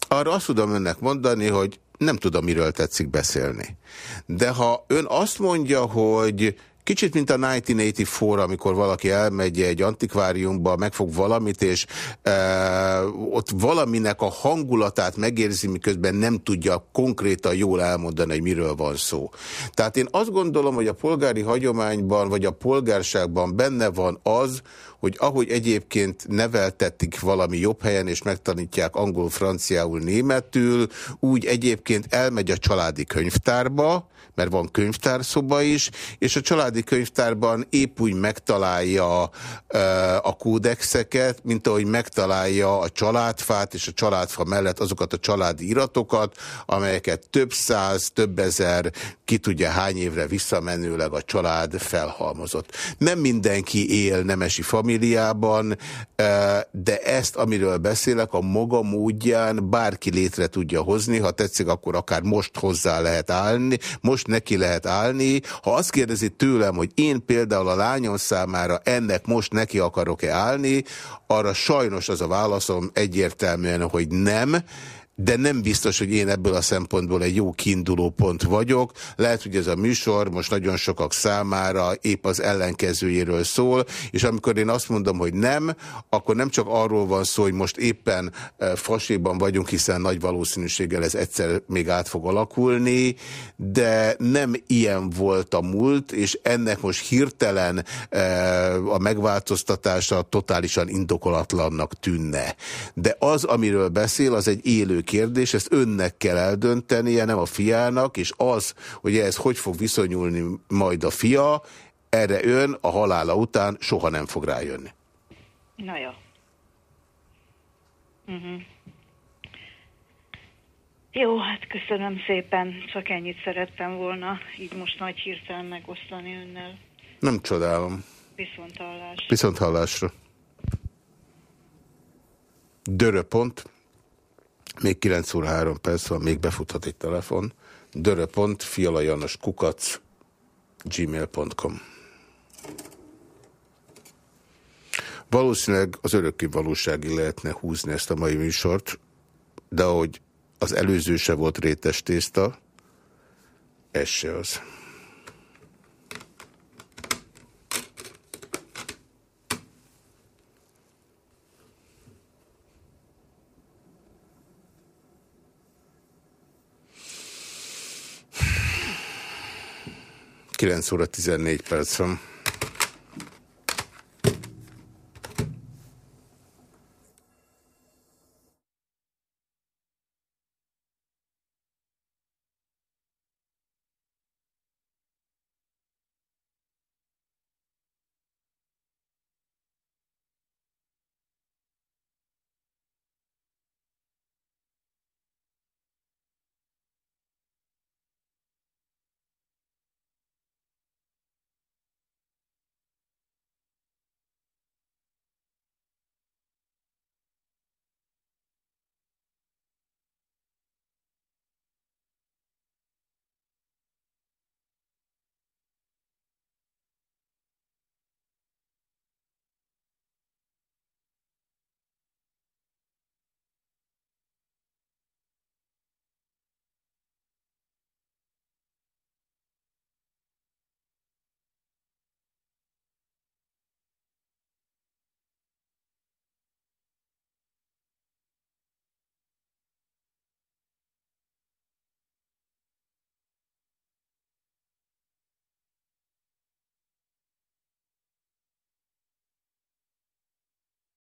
arra azt tudom önnek mondani, hogy nem tudom, miről tetszik beszélni. De ha ön azt mondja, hogy Kicsit, mint a 1984, amikor valaki elmegy egy antikváriumba, megfog valamit, és e, ott valaminek a hangulatát megérzi, miközben nem tudja konkrétan jól elmondani, hogy miről van szó. Tehát én azt gondolom, hogy a polgári hagyományban, vagy a polgárságban benne van az, hogy ahogy egyébként neveltetik valami jobb helyen, és megtanítják angol, franciául, németül, úgy egyébként elmegy a családi könyvtárba, mert van könyvtárszoba is, és a családi könyvtárban épp úgy megtalálja a kódexeket, mint ahogy megtalálja a családfát és a családfa mellett azokat a családi iratokat, amelyeket több száz, több ezer, ki tudja hány évre visszamenőleg a család felhalmozott. Nem mindenki él nemesi familiában, de ezt, amiről beszélek, a maga módján bárki létre tudja hozni, ha tetszik, akkor akár most hozzá lehet állni, most neki lehet állni. Ha azt kérdezi tőlem, hogy én például a lányom számára ennek most neki akarok-e állni, arra sajnos az a válaszom egyértelműen, hogy nem, de nem biztos, hogy én ebből a szempontból egy jó kiinduló pont vagyok. Lehet, hogy ez a műsor most nagyon sokak számára épp az ellenkezőjéről szól, és amikor én azt mondom, hogy nem, akkor nem csak arról van szó, hogy most éppen eh, faséban vagyunk, hiszen nagy valószínűséggel ez egyszer még át fog alakulni, de nem ilyen volt a múlt, és ennek most hirtelen eh, a megváltoztatása totálisan indokolatlannak tűnne. De az, amiről beszél, az egy élő kérdés, ezt önnek kell eldöntenie, nem a fiának, és az, hogy ez hogy fog viszonyulni majd a fia, erre ön a halála után soha nem fog rájönni. Na jó. Uh -huh. Jó, hát köszönöm szépen, csak ennyit szerettem volna így most nagy hirtelen megosztani önnel. Nem csodálom. Viszont hallásra. Viszont hallásra. Döröpont. Még 9 óra 3 perc van, még befuthat egy telefon. Dörö.pont, fialajanos kukac, gmail.com Valószínűleg az örökké valósági lehetne húzni ezt a mai műsort, de ahogy az előző se volt rétes tészta, ez se az. 9 óra 14 perc van.